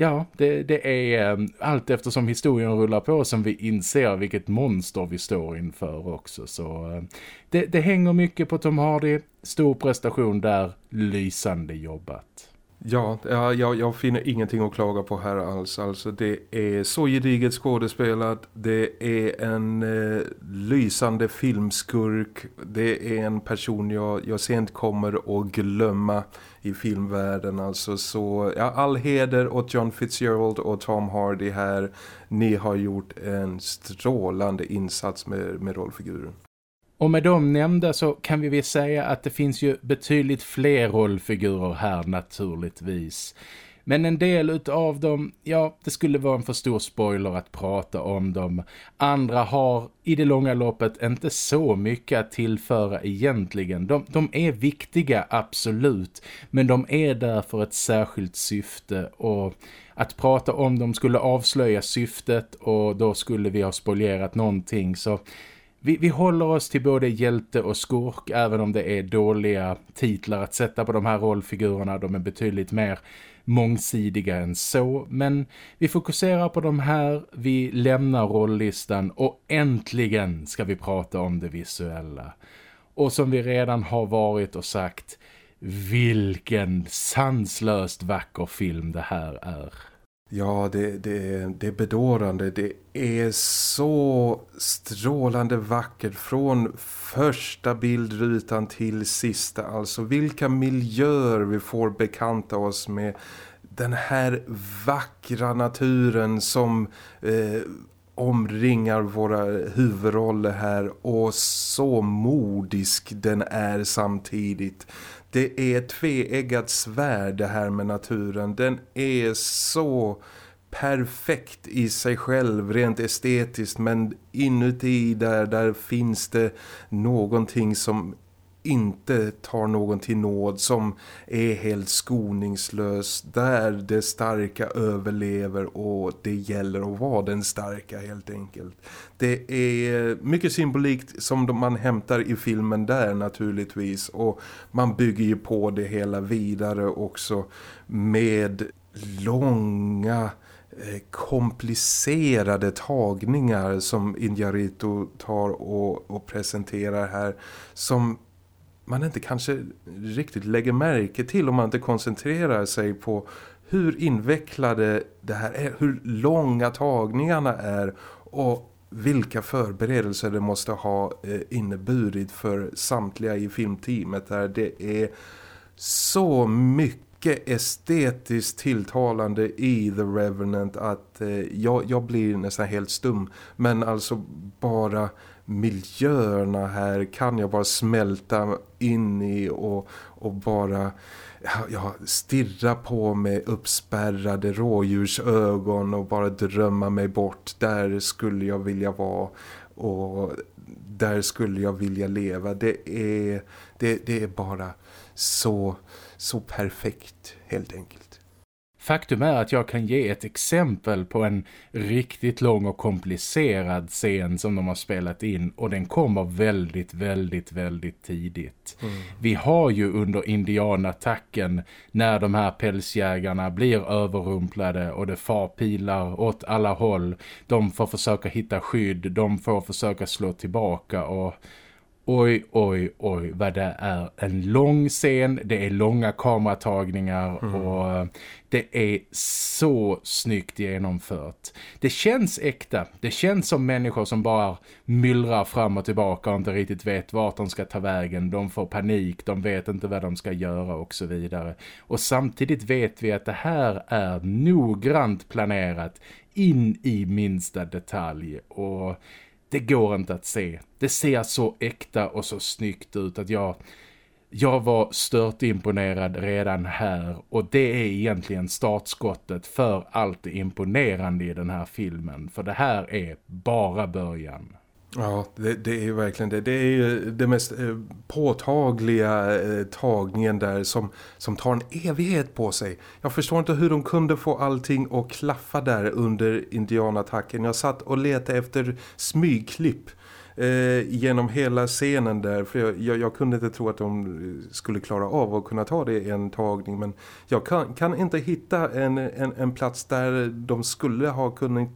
Ja, det, det är um, allt eftersom historien rullar på som vi inser vilket monster vi står inför också. Så uh, det, det hänger mycket på Tom Hardy. Stor prestation där, lysande jobbat.
Ja, jag, jag finner ingenting att klaga på här alls. Alltså det är så gediget skådespelat. Det är en eh, lysande filmskurk. Det är en person jag, jag sent kommer att glömma i filmvärlden. Alltså så, ja, all heder åt John Fitzgerald och Tom Hardy här. Ni har gjort en strålande insats med, med rollfiguren.
Och med de nämnda så kan vi väl säga att det finns ju betydligt fler rollfigurer här naturligtvis. Men en del av dem, ja det skulle vara en för stor spoiler att prata om dem. Andra har i det långa loppet inte så mycket att tillföra egentligen. De, de är viktiga, absolut. Men de är där för ett särskilt syfte och att prata om dem skulle avslöja syftet och då skulle vi ha spolierat någonting så vi, vi håller oss till både hjälte och skurk även om det är dåliga titlar att sätta på de här rollfigurerna. De är betydligt mer mångsidiga än så. Men vi fokuserar på de här, vi lämnar rolllistan och äntligen ska vi prata om det visuella. Och som vi redan har varit och sagt, vilken sanslöst vacker film det här är.
Ja, det, det, det är bedårande. Det är så strålande vackert från första bildrutan till sista. Alltså vilka miljöer vi får bekanta oss med. Den här vackra naturen som eh, omringar våra huvudroller här och så modisk den är samtidigt. Det är ett tveeggat svärd det här med naturen. Den är så perfekt i sig själv rent estetiskt men inuti där, där finns det någonting som inte tar någon till nåd som är helt skoningslös där det starka överlever och det gäller att vara den starka helt enkelt. Det är mycket symbolikt som man hämtar i filmen där naturligtvis och man bygger ju på det hela vidare också med långa eh, komplicerade tagningar som Injarito tar och, och presenterar här som man inte kanske riktigt lägger märke till om man inte koncentrerar sig på hur invecklade det här är, hur långa tagningarna är och vilka förberedelser det måste ha eh, inneburit för samtliga i filmteamet där det är så mycket estetiskt tilltalande i The Revenant att eh, jag, jag blir nästan helt stum. Men alltså bara miljöerna här kan jag bara smälta in i och, och bara ja, stirra på med uppspärrade rådjursögon och bara drömma mig bort. Där skulle jag vilja vara och där skulle jag vilja leva. Det är, det, det är bara så, så perfekt helt enkelt.
Faktum är att jag kan ge ett exempel på en riktigt lång och komplicerad scen som de har spelat in och den kommer väldigt, väldigt, väldigt tidigt. Mm. Vi har ju under indianattacken när de här pälsjägarna blir överrumplade och det far pilar åt alla håll. De får försöka hitta skydd, de får försöka slå tillbaka och Oj, oj, oj vad det är en lång scen, det är långa kameratagningar mm. och det är så snyggt genomfört. Det känns äkta, det känns som människor som bara myllrar fram och tillbaka och inte riktigt vet vart de ska ta vägen. De får panik, de vet inte vad de ska göra och så vidare. Och samtidigt vet vi att det här är noggrant planerat in i minsta detalj och det går inte att se. Det ser så äkta och så snyggt ut att jag, jag var stört imponerad redan här och det är egentligen startskottet för allt det imponerande i den här filmen. För det här är bara början.
Ja, det, det, är verkligen det. Det är ju den mest eh, påtagliga eh, tagningen där som, som tar en evighet på sig. Jag förstår inte hur de kunde få allting att klaffa där under indianattacken. Jag satt och letade efter smygklipp eh, genom hela scenen där. För jag, jag, jag, kunde inte tro att de skulle klara av att kunna ta det i en tagning. Men jag kan, kan inte hitta en, en, en plats där de skulle ha kunnat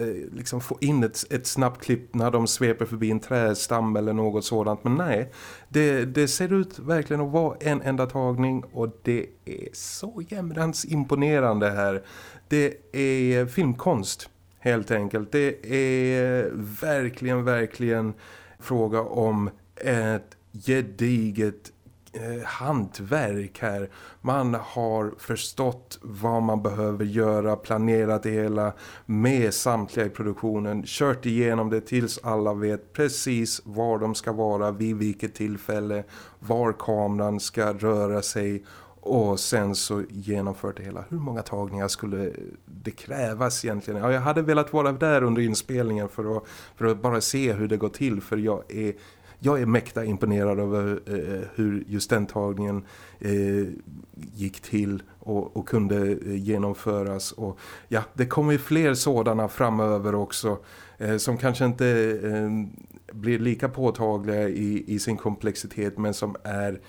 Eh, liksom få in ett, ett snabbt klipp när de sveper förbi en trädstam eller något sådant. Men nej, det, det ser ut verkligen att vara en enda tagning och det är så jämrans imponerande här. Det är filmkonst helt enkelt. Det är verkligen, verkligen fråga om ett gediget eh, hantverk här. Man har förstått vad man behöver göra, planerat det hela med samtliga i produktionen, kört igenom det tills alla vet precis var de ska vara, vid vilket tillfälle, var kameran ska röra sig och sen så genomfört det hela. Hur många tagningar skulle det krävas egentligen? Ja, jag hade velat vara där under inspelningen för att, för att bara se hur det går till för jag är jag är mäkta imponerad över eh, hur just den tagningen eh, gick till och, och kunde eh, genomföras. Och ja, det kommer ju fler sådana framöver också eh, som kanske inte eh, blir lika påtagliga i, i sin komplexitet men som är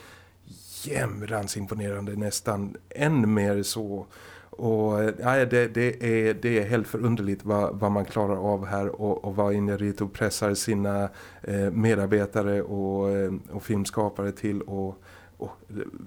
jämrans imponerande nästan än mer så och ja, det, det, är, det är helt förunderligt vad, vad man klarar av här och, och vad Inarito pressar sina eh, medarbetare och, eh, och filmskapare till och, och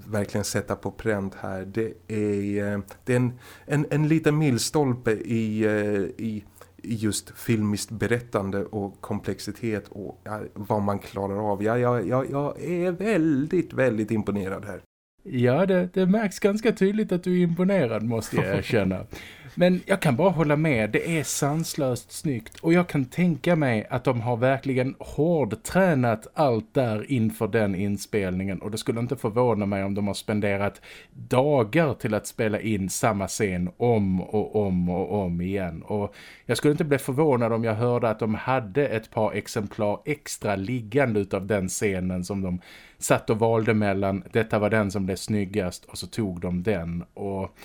verkligen sätta på pränt här det är, eh, det är en, en, en liten milstolpe eh, i, i just filmiskt berättande och komplexitet och ja, vad man klarar av. Ja, ja, ja, jag är väldigt, väldigt imponerad här.
Ja, det, det märks ganska tydligt att du är imponerad måste jag erkänna. [laughs] Men jag kan bara hålla med, det är sanslöst snyggt. Och jag kan tänka mig att de har verkligen hårdtränat allt där inför den inspelningen. Och det skulle inte förvåna mig om de har spenderat dagar till att spela in samma scen om och om och om igen. Och jag skulle inte bli förvånad om jag hörde att de hade ett par exemplar extra liggande utav den scenen som de satt och valde mellan. Detta var den som blev snyggast och så tog de den. Och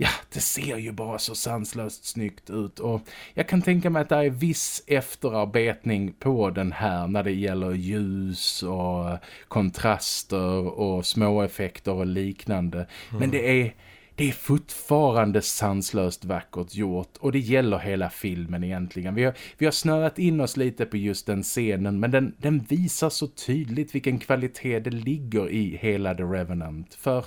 ja, det ser ju bara så sanslöst snyggt ut och jag kan tänka mig att det är viss efterarbetning på den här när det gäller ljus och kontraster och små effekter och liknande. Mm. Men det är, det är fortfarande sanslöst vackert gjort och det gäller hela filmen egentligen. Vi har, vi har snöat in oss lite på just den scenen men den, den visar så tydligt vilken kvalitet det ligger i hela The Revenant. För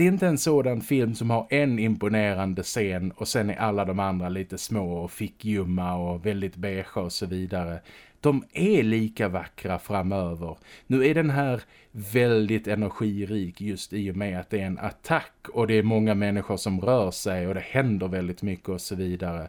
det är inte en sådan film som har en imponerande scen och sen är alla de andra lite små och fickjumma och väldigt beige och så vidare. De är lika vackra framöver. Nu är den här väldigt energirik just i och med att det är en attack och det är många människor som rör sig och det händer väldigt mycket och så vidare.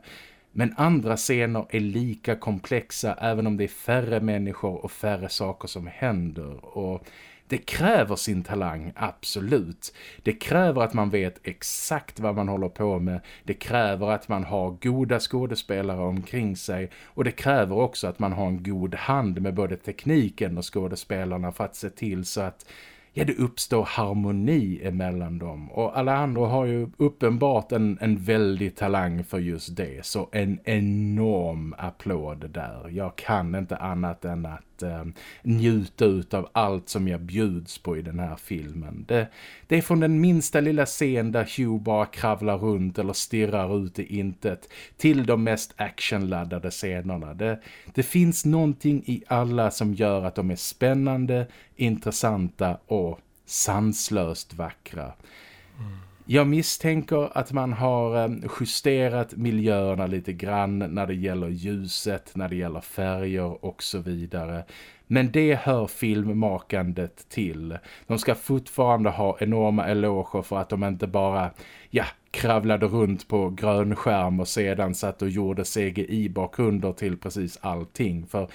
Men andra scener är lika komplexa även om det är färre människor och färre saker som händer och det kräver sin talang, absolut. Det kräver att man vet exakt vad man håller på med. Det kräver att man har goda skådespelare omkring sig. Och det kräver också att man har en god hand med både tekniken och skådespelarna för att se till så att ja, det uppstår harmoni emellan dem. Och alla andra har ju uppenbart en, en väldig talang för just det. Så en enorm applåd där. Jag kan inte annat än att eh, njuta ut av allt som jag bjuds på i den här filmen. Det, det är från den minsta lilla scen där Hugh bara kravlar runt eller stirrar ut i intet till de mest actionladdade scenerna. Det, det finns någonting i alla som gör att de är spännande, intressanta och sanslöst vackra. Mm. Jag misstänker att man har ehm, justerat miljöerna lite grann när det gäller ljuset, när det gäller färger och så vidare. Men det hör filmmakandet till. De ska fortfarande ha enorma eloger för att de inte bara ja, kravlade runt på grön skärm och sedan satt och gjorde CGI-bakgrunder till precis allting. För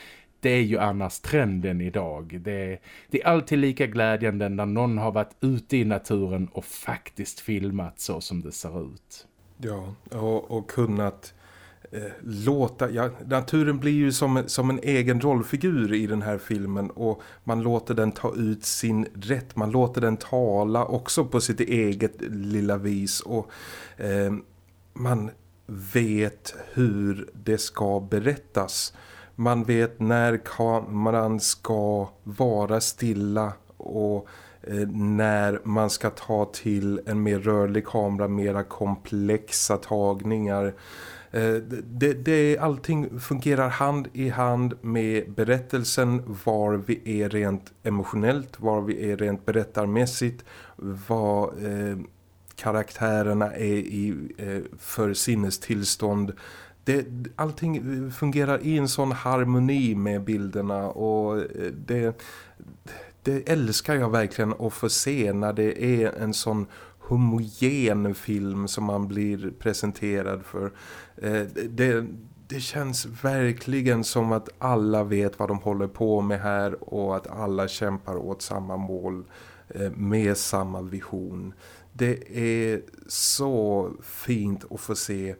det är ju annars trenden idag. Det, det, är alltid lika glädjande när någon har varit ute i naturen och faktiskt filmat så som det ser ut.
Ja, och, och kunnat eh, låta... Ja, naturen blir ju som, som en egen rollfigur i den här filmen och man låter den ta ut sin rätt. Man låter den tala också på sitt eget lilla vis och eh, man vet hur det ska berättas- man vet när kameran ska vara stilla och eh, när man ska ta till en mer rörlig kamera, mera komplexa tagningar. Eh, det, det, allting fungerar hand i hand med berättelsen var vi är rent emotionellt, var vi är rent berättarmässigt, vad eh, karaktärerna är i eh, för sinnestillstånd det, allting fungerar i en sån harmoni med bilderna och eh, det, det älskar jag verkligen att få se när det är en sån homogen film som man blir presenterad för. Eh, det, det känns verkligen som att alla vet vad de håller på med här och att alla kämpar åt samma mål eh, med samma vision. Det är så fint att få se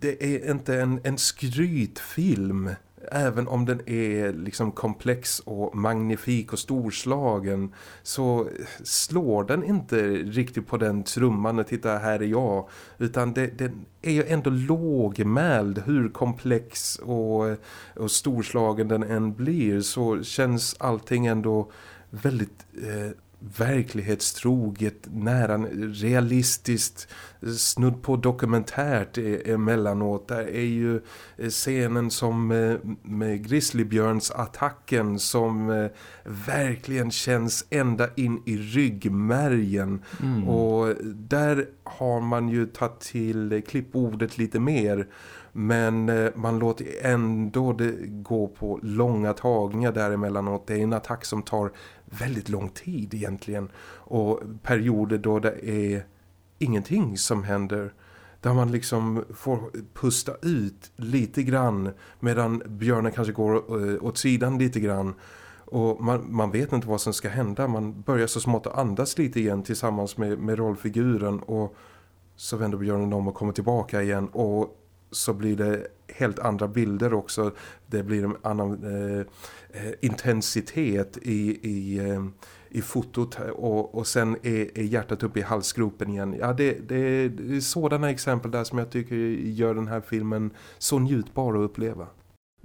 det är inte en, en skrytfilm även om den är liksom komplex och magnifik och storslagen så slår den inte riktigt på den trumman och titta här är jag. Utan det, den är ju ändå lågmäld hur komplex och, och storslagen den än blir så känns allting ändå väldigt eh, verklighetstroget, nära realistiskt, snudd på dokumentärt emellanåt. Där är ju eh, scenen som eh, med Grizzlybjörns attacken som eh, verkligen känns ända in i ryggmärgen. Mm. Och där har man ju tagit till klippordet lite mer- men eh, man låter ändå det gå på långa tagningar däremellanåt. Det är en attack som tar väldigt lång tid egentligen. Och perioder då det är ingenting som händer. Där man liksom får pusta ut lite grann medan björnen kanske går eh, åt sidan lite grann. Och man, man vet inte vad som ska hända. Man börjar så smått att andas lite igen tillsammans med, med rollfiguren. Och så vänder björnen om och kommer tillbaka igen. Och så blir det helt andra bilder också. Det blir en annan eh, eh, intensitet i, i, eh, i fotot och, och sen är, är hjärtat uppe i halsgropen igen. Ja, det, det, det är sådana exempel där som jag tycker gör den här filmen så njutbar att uppleva.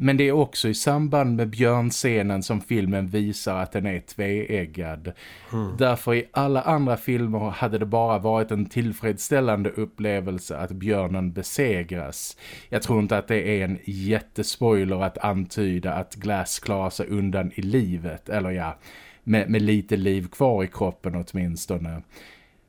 Men det är också i samband med björnscenen som filmen visar att den är tveeggad. Mm. Därför i alla andra filmer hade det bara varit en tillfredsställande upplevelse att björnen besegras. Jag tror inte att det är en jättespoiler att antyda att Glass klarar sig undan i livet. Eller ja, med, med lite liv kvar i kroppen åtminstone.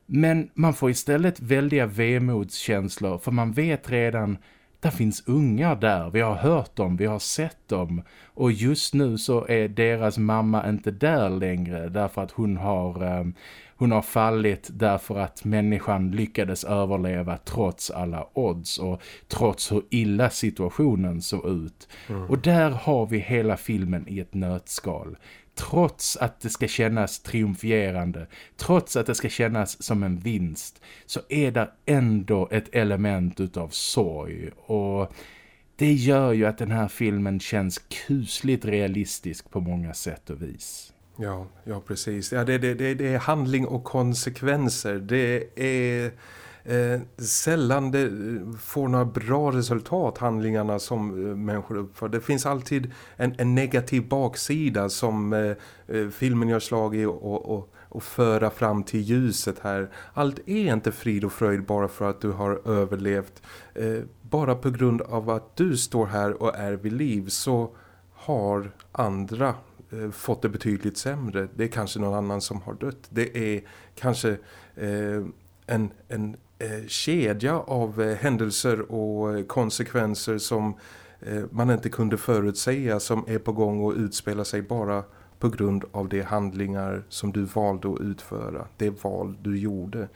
Men man får istället väldiga vemodskänslor för man vet redan där finns ungar där, vi har hört dem, vi har sett dem och just nu så är deras mamma inte där längre därför att hon har, eh, hon har fallit därför att människan lyckades överleva trots alla odds och trots hur illa situationen såg ut. Mm. Och där har vi hela filmen i ett nötskal trots att det ska kännas triumferande, trots att det ska kännas som en vinst, så är det ändå ett element utav sorg. Och det gör ju att den här filmen känns kusligt realistisk på många sätt och vis.
Ja, ja precis. Ja, det, det, det, det är handling och konsekvenser. Det är eh, sällan det eh, får några bra resultat handlingarna som eh, människor uppför. Det finns alltid en, en negativ baksida som eh, eh filmen gör slag i och, och, och föra fram till ljuset här. Allt är inte frid och fröjd bara för att du har överlevt. Eh, bara på grund av att du står här och är vid liv så har andra eh, fått det betydligt sämre. Det är kanske någon annan som har dött. Det är kanske eh, en, en Eh, kedja av eh, händelser och eh, konsekvenser som man inte kunde förutsäga som är på gång och utspelar sig bara på grund av de handlingar som du valde att utföra, det val du gjorde.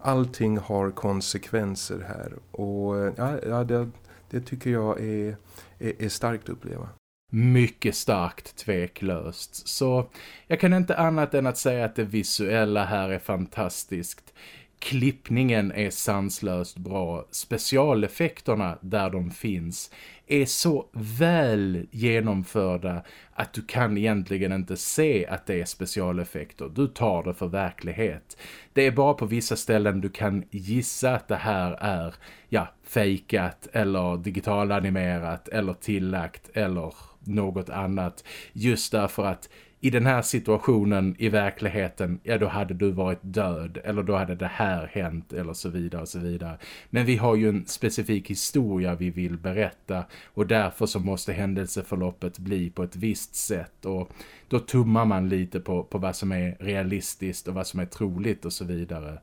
Allting har konsekvenser här och ja, ja det, det, tycker jag är, är, är starkt att uppleva
mycket starkt tveklöst. Så jag kan inte annat än att säga att det visuella här är fantastiskt. Klippningen är sanslöst bra. Specialeffekterna där de finns är så väl genomförda att du kan egentligen inte se att det är specialeffekter. Du tar det för verklighet. Det är bara på vissa ställen du kan gissa att det här är ja, fejkat eller digitalanimerat eller tillagt eller något annat. Just därför att i den här situationen i verkligheten, ja då hade du varit död eller då hade det här hänt eller så vidare och så vidare. Men vi har ju en specifik historia vi vill berätta och därför så måste händelseförloppet bli på ett visst sätt och då tummar man lite på, på vad som är realistiskt och vad som är troligt och så vidare.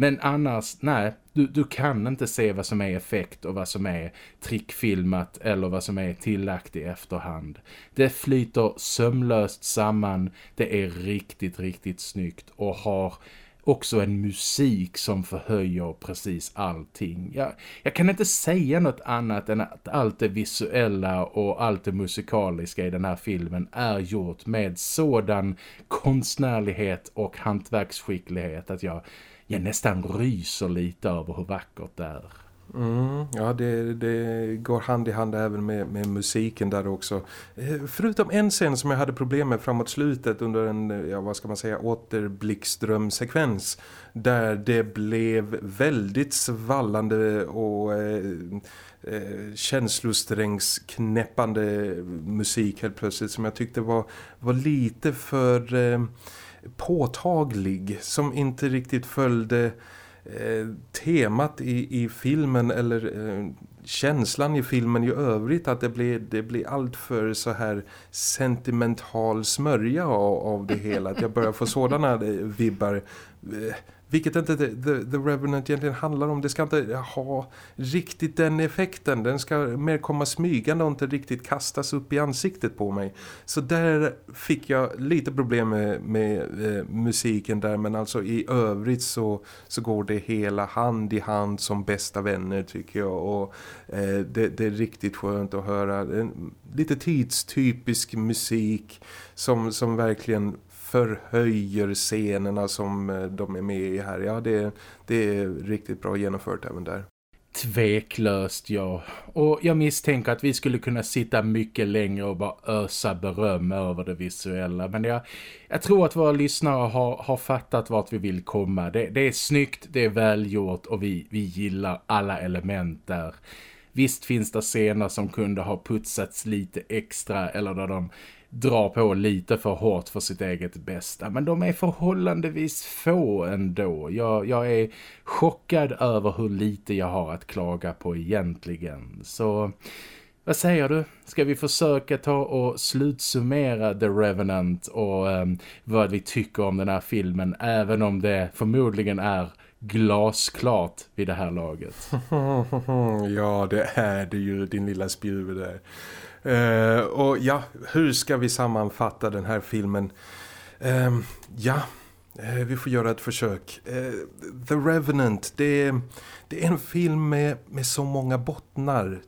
Men annars, nej, du, du kan inte se vad som är effekt och vad som är trickfilmat eller vad som är tillagt i efterhand. Det flyter sömlöst samman, det är riktigt, riktigt snyggt och har också en musik som förhöjer precis allting. Jag, jag kan inte säga något annat än att allt det visuella och allt det musikaliska i den här filmen är gjort med sådan konstnärlighet och hantverksskicklighet att jag jag nästan ryser lite över hur vackert det är.
Mm, ja, det, det, går hand i hand även med, med musiken där också. Eh, förutom en scen som jag hade problem med framåt slutet under en, ja vad ska man säga, återblickströmsekvens. Där det blev väldigt svallande och eh, eh, känslosträngsknäppande musik helt plötsligt som jag tyckte var, var lite för... Eh, påtaglig som inte riktigt följde eh, temat i, i filmen eller eh, känslan i filmen i övrigt att det blir, det blir allt för så här sentimental smörja av, av det hela. Att jag börjar få sådana eh, vibbar eh, vilket inte The, The, Revenant egentligen handlar om. Det ska inte ha riktigt den effekten. Den ska mer komma smygande och inte riktigt kastas upp i ansiktet på mig. Så där fick jag lite problem med, med eh, musiken där. Men alltså i övrigt så, så går det hela hand i hand som bästa vänner tycker jag. Och eh, det, det, är riktigt skönt att höra. En, lite tidstypisk musik som, som verkligen förhöjer scenerna som eh, de är med i här. Ja, det, det är riktigt bra genomfört även där.
Tveklöst, ja. Och jag misstänker att vi skulle kunna sitta mycket längre och bara ösa beröm över det visuella. Men jag, jag tror att våra lyssnare har, har fattat vart vi vill komma. Det, det är snyggt, det är välgjort och vi, vi gillar alla element där. Visst finns det scener som kunde ha putsats lite extra eller där de drar på lite för hårt för sitt eget bästa. Men de är förhållandevis få ändå. Jag, jag är chockad över hur lite jag har att klaga på egentligen. Så vad säger du? Ska vi försöka ta och slutsummera The Revenant och um, vad vi tycker om den här filmen även om det förmodligen är glasklart vid det här laget? [laughs]
ja, det är det ju, din lilla spjuv där. Uh, och ja, hur ska vi sammanfatta den här filmen? Uh, ja, uh, vi får göra ett försök. Eh, The Revenant, det, det, är en film med, med så många bottnar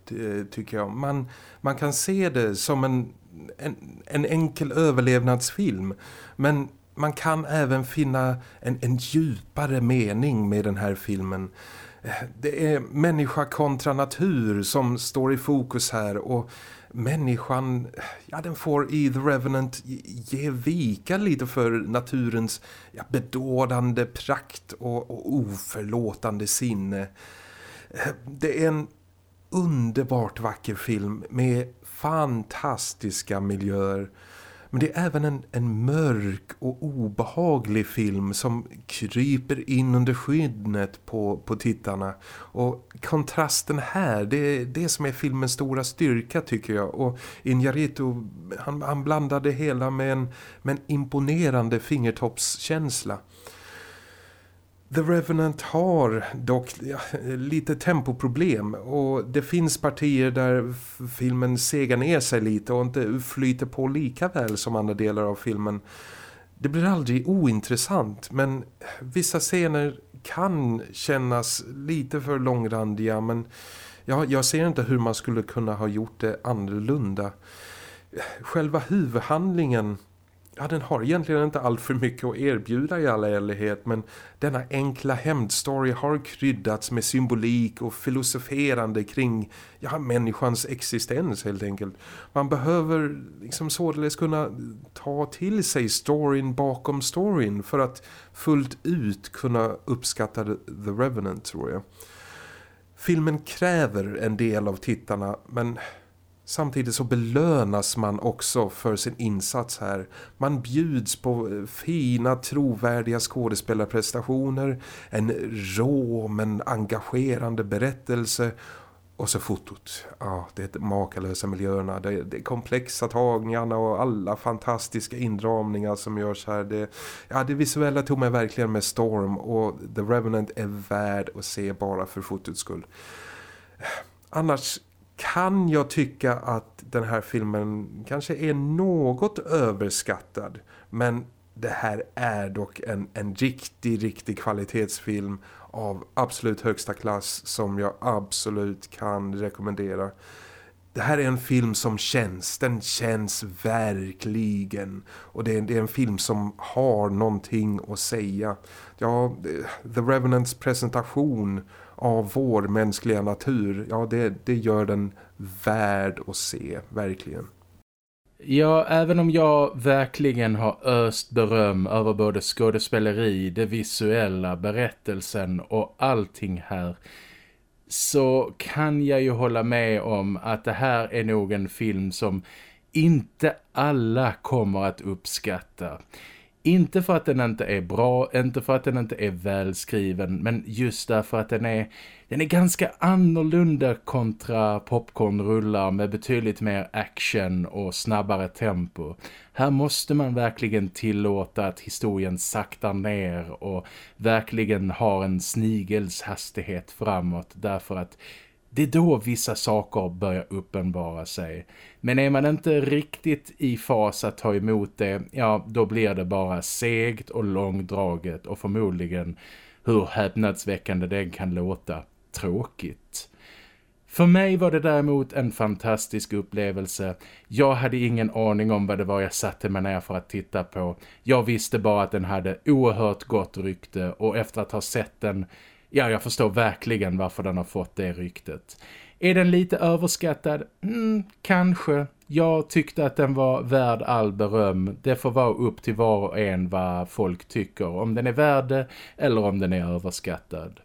tycker jag. Man, man kan se det som en, en, en enkel överlevnadsfilm. Men man kan även finna en, en djupare mening med den här filmen. Eh, det är människa kontra natur som står i fokus här och människan, ja den får i The Revenant ge vika lite för naturens ja, bedådande prakt och, och oförlåtande sinne. Det är en underbart vacker film med fantastiska miljöer men det är även en, en mörk och obehaglig film som kryper in under skyddet på, på tittarna. Och kontrasten här, det är det som är filmens stora styrka tycker jag. Och Injarito, han, han blandade hela med en, med en imponerande fingertoppskänsla. The Revenant har dock ja, lite tempoproblem och det finns partier där filmen segar ner sig lite och inte flyter på lika väl som andra delar av filmen. Det blir aldrig ointressant men vissa scener kan kännas lite för långrandiga men ja, jag ser inte hur man skulle kunna ha gjort det annorlunda. Själva huvudhandlingen Ja, den har egentligen inte allt för mycket att erbjuda i alla ärlighet men denna enkla hämndstory har kryddats med symbolik och filosoferande kring ja, människans existens helt enkelt. Man behöver liksom således kunna ta till sig storyn bakom storyn för att fullt ut kunna uppskatta The Revenant tror jag. Filmen kräver en del av tittarna men Samtidigt så belönas man också för sin insats här. Man bjuds på eh, fina, trovärdiga skådespelarprestationer, en rå men engagerande berättelse och så fotot. Ja, det är makalösa miljöerna, det det är komplexa tagningarna och alla fantastiska inramningar som görs här. Det, ja, det visuella tog mig verkligen med storm och The Revenant är värd att se bara för fotots skull. Annars kan jag tycka att den här filmen kanske är något överskattad. Men det här är dock en, en riktig, riktig kvalitetsfilm av absolut högsta klass som jag absolut kan rekommendera. Det här är en film som känns, den känns verkligen. Och det är, det är en film som har någonting att säga. Ja, The Revenants presentation av vår mänskliga natur, ja det, det gör den värd att se, verkligen.
Ja, även om jag verkligen har öst beröm över både skådespeleri, det visuella, berättelsen och allting här så kan jag ju hålla med om att det här är nog en film som inte alla kommer att uppskatta. Inte för att den inte är bra, inte för att den inte är välskriven, men just därför att den är, den är ganska annorlunda kontra popcornrullar med betydligt mer action och snabbare tempo. Här måste man verkligen tillåta att historien saktar ner och verkligen har en snigels hastighet framåt därför att det är då vissa saker börjar uppenbara sig. Men är man inte riktigt i fas att ta emot det, ja då blir det bara segt och långdraget och förmodligen, hur häpnadsväckande det kan låta, tråkigt. För mig var det däremot en fantastisk upplevelse. Jag hade ingen aning om vad det var jag satte mig ner för att titta på. Jag visste bara att den hade oerhört gott rykte och efter att ha sett den Ja, jag förstår verkligen varför den har fått det ryktet. Är den lite överskattad? Mm, kanske. Jag tyckte att den var värd all beröm. Det får vara upp till var och en vad folk tycker. Om den är värd det eller om den är överskattad.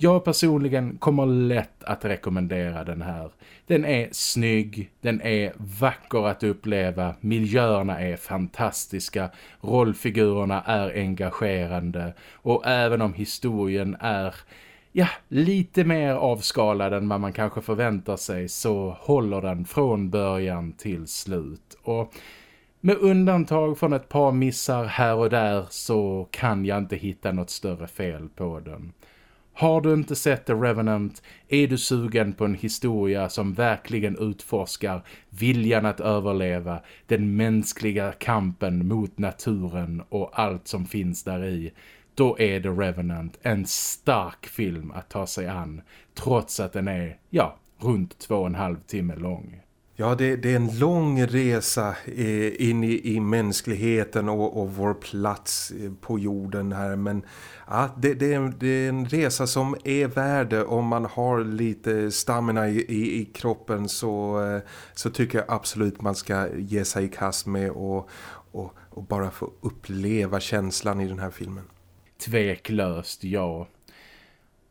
Jag personligen kommer lätt att rekommendera den här. Den är snygg, den är vacker att uppleva, miljöerna är fantastiska, rollfigurerna är engagerande och även om historien är ja, lite mer avskalad än vad man kanske förväntar sig så håller den från början till slut. Och med undantag från ett par missar här och där så kan jag inte hitta något större fel på den. Har du inte sett The Revenant är du sugen på en historia som verkligen utforskar viljan att överleva, den mänskliga kampen mot naturen och allt som finns där i. Då är The Revenant en stark film att ta sig an trots att den är, ja, runt två och en halv timme lång.
Ja, det, det, är en lång resa eh, in i, i mänskligheten och, och, vår plats eh, på jorden här. Men ja, det, det, är, det, är, en resa som är värd om man har lite stamina i, i, i, kroppen så, eh, så tycker jag absolut man ska ge sig i kast med och, och, och bara få uppleva känslan i den här filmen.
Tveklöst, ja.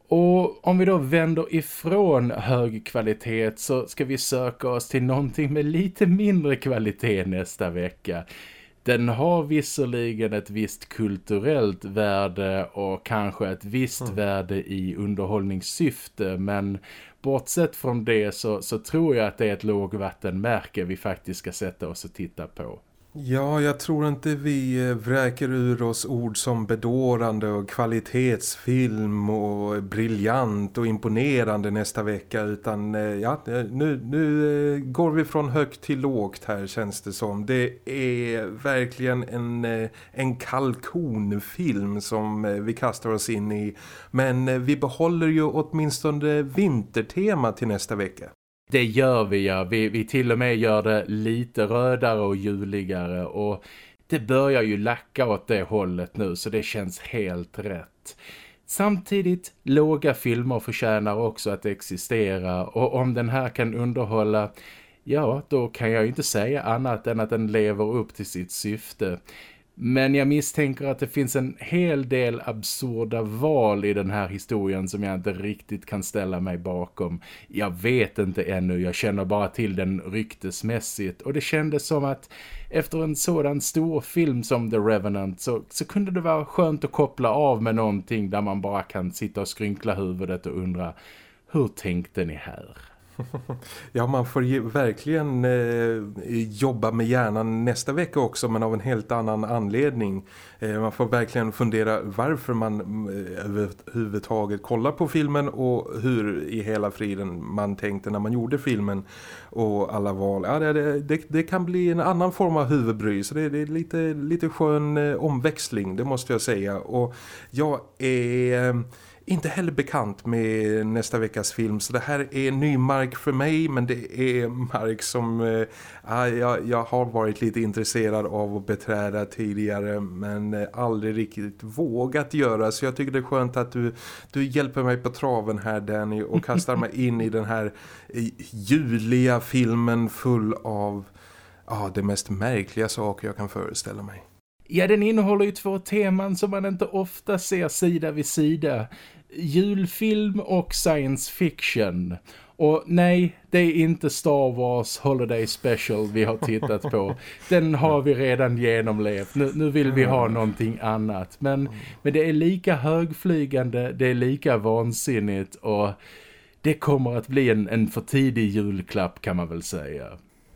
Och om vi då vänder ifrån hög kvalitet så ska vi söka oss till någonting med lite mindre kvalitet nästa vecka. Den har visserligen ett visst kulturellt värde och kanske ett visst mm. värde i underhållningssyfte men bortsett från det så, så tror jag att det är ett lågvattenmärke vi faktiskt ska sätta oss och titta på.
Ja, jag tror inte vi eh, vräker ur oss ord som bedårande och kvalitetsfilm och briljant och imponerande nästa vecka utan eh, ja, eh, nu, nu går vi från högt till lågt här känns det som. Det är verkligen en, en kalkonfilm som vi kastar oss in i men vi behåller ju åtminstone vintertema till nästa vecka.
Det gör vi ja. Vi, vi till och med gör det lite rödare och juligare och det börjar ju lacka åt det hållet nu så det känns helt rätt. Samtidigt, låga filmer förtjänar också att existera och om den här kan underhålla, ja då kan jag inte säga annat än att den lever upp till sitt syfte. Men jag misstänker att det finns en hel del absurda val i den här historien som jag inte riktigt kan ställa mig bakom. Jag vet inte ännu, jag känner bara till den ryktesmässigt och det kändes som att efter en sådan stor film som The Revenant så, så kunde det vara skönt att koppla av med någonting där man bara kan sitta och skrynkla huvudet och undra hur tänkte ni här? [laughs]
Ja, man får ju verkligen eh, jobba med hjärnan nästa vecka också men av en helt annan anledning. Eh, man får verkligen fundera varför man eh, överhuvudtaget kollar på filmen och hur i hela friden man tänkte när man gjorde filmen och alla val. Ja, det, det, det kan bli en annan form av huvudbry så det, det är lite, lite skön eh, omväxling, det måste jag säga. Och jag är eh, inte heller bekant med nästa veckas film så det här är ny mark för mig men det är mark som eh, jag, jag har varit lite intresserad av att beträda tidigare men eh, aldrig riktigt vågat göra så jag tycker det är skönt att du, du hjälper mig på traven här Danny och kastar mig [laughs] in i den här eh, juliga filmen full av ja, det mest märkliga saker jag kan föreställa mig.
Ja, den innehåller ju två teman som man inte ofta ser sida vid sida julfilm och science fiction. Och nej, det är inte Star Wars Holiday Special vi har tittat på. Den har vi redan genomlevt. Nu, nu vill vi ha någonting annat. Men, men det är lika högflygande, det är lika vansinnigt och det kommer att bli en, en för tidig julklapp kan man väl säga.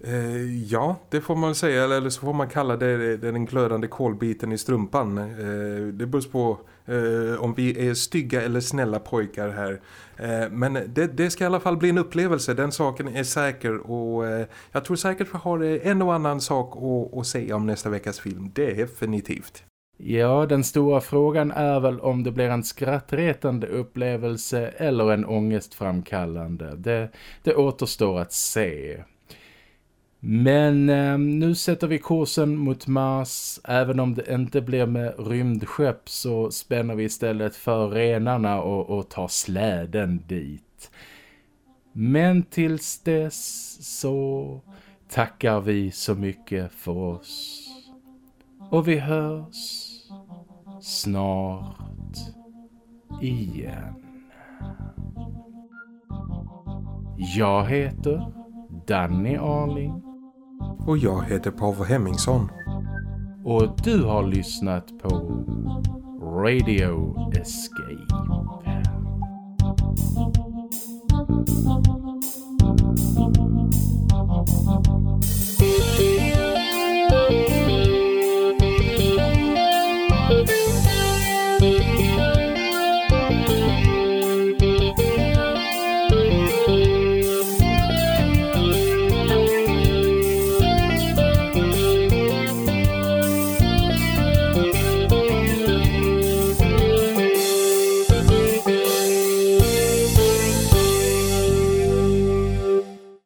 Eh, ja, det får man säga. Eller så får man kalla det, det den glödande kolbiten i strumpan. Eh, det beror på eh, om vi är stygga eller snälla pojkar här. Eh, men det, det, ska i alla fall bli en upplevelse. Den saken är säker. Och eh, jag tror säkert vi har eh, en och annan sak att, att säga om nästa veckas film. Definitivt.
Ja, den stora frågan är väl om det blir en skrattretande upplevelse eller en ångestframkallande. Det, det återstår att se. Men eh, nu sätter vi kursen mot Mars. Även om det inte blir med rymdskepp så spänner vi istället för renarna och, och tar släden dit. Men tills dess så tackar vi så mycket för oss. Och vi hörs snart igen. Jag heter Danny Arling.
Och jag heter Pavel Hemmingsson.
Och du har lyssnat på Radio Escape.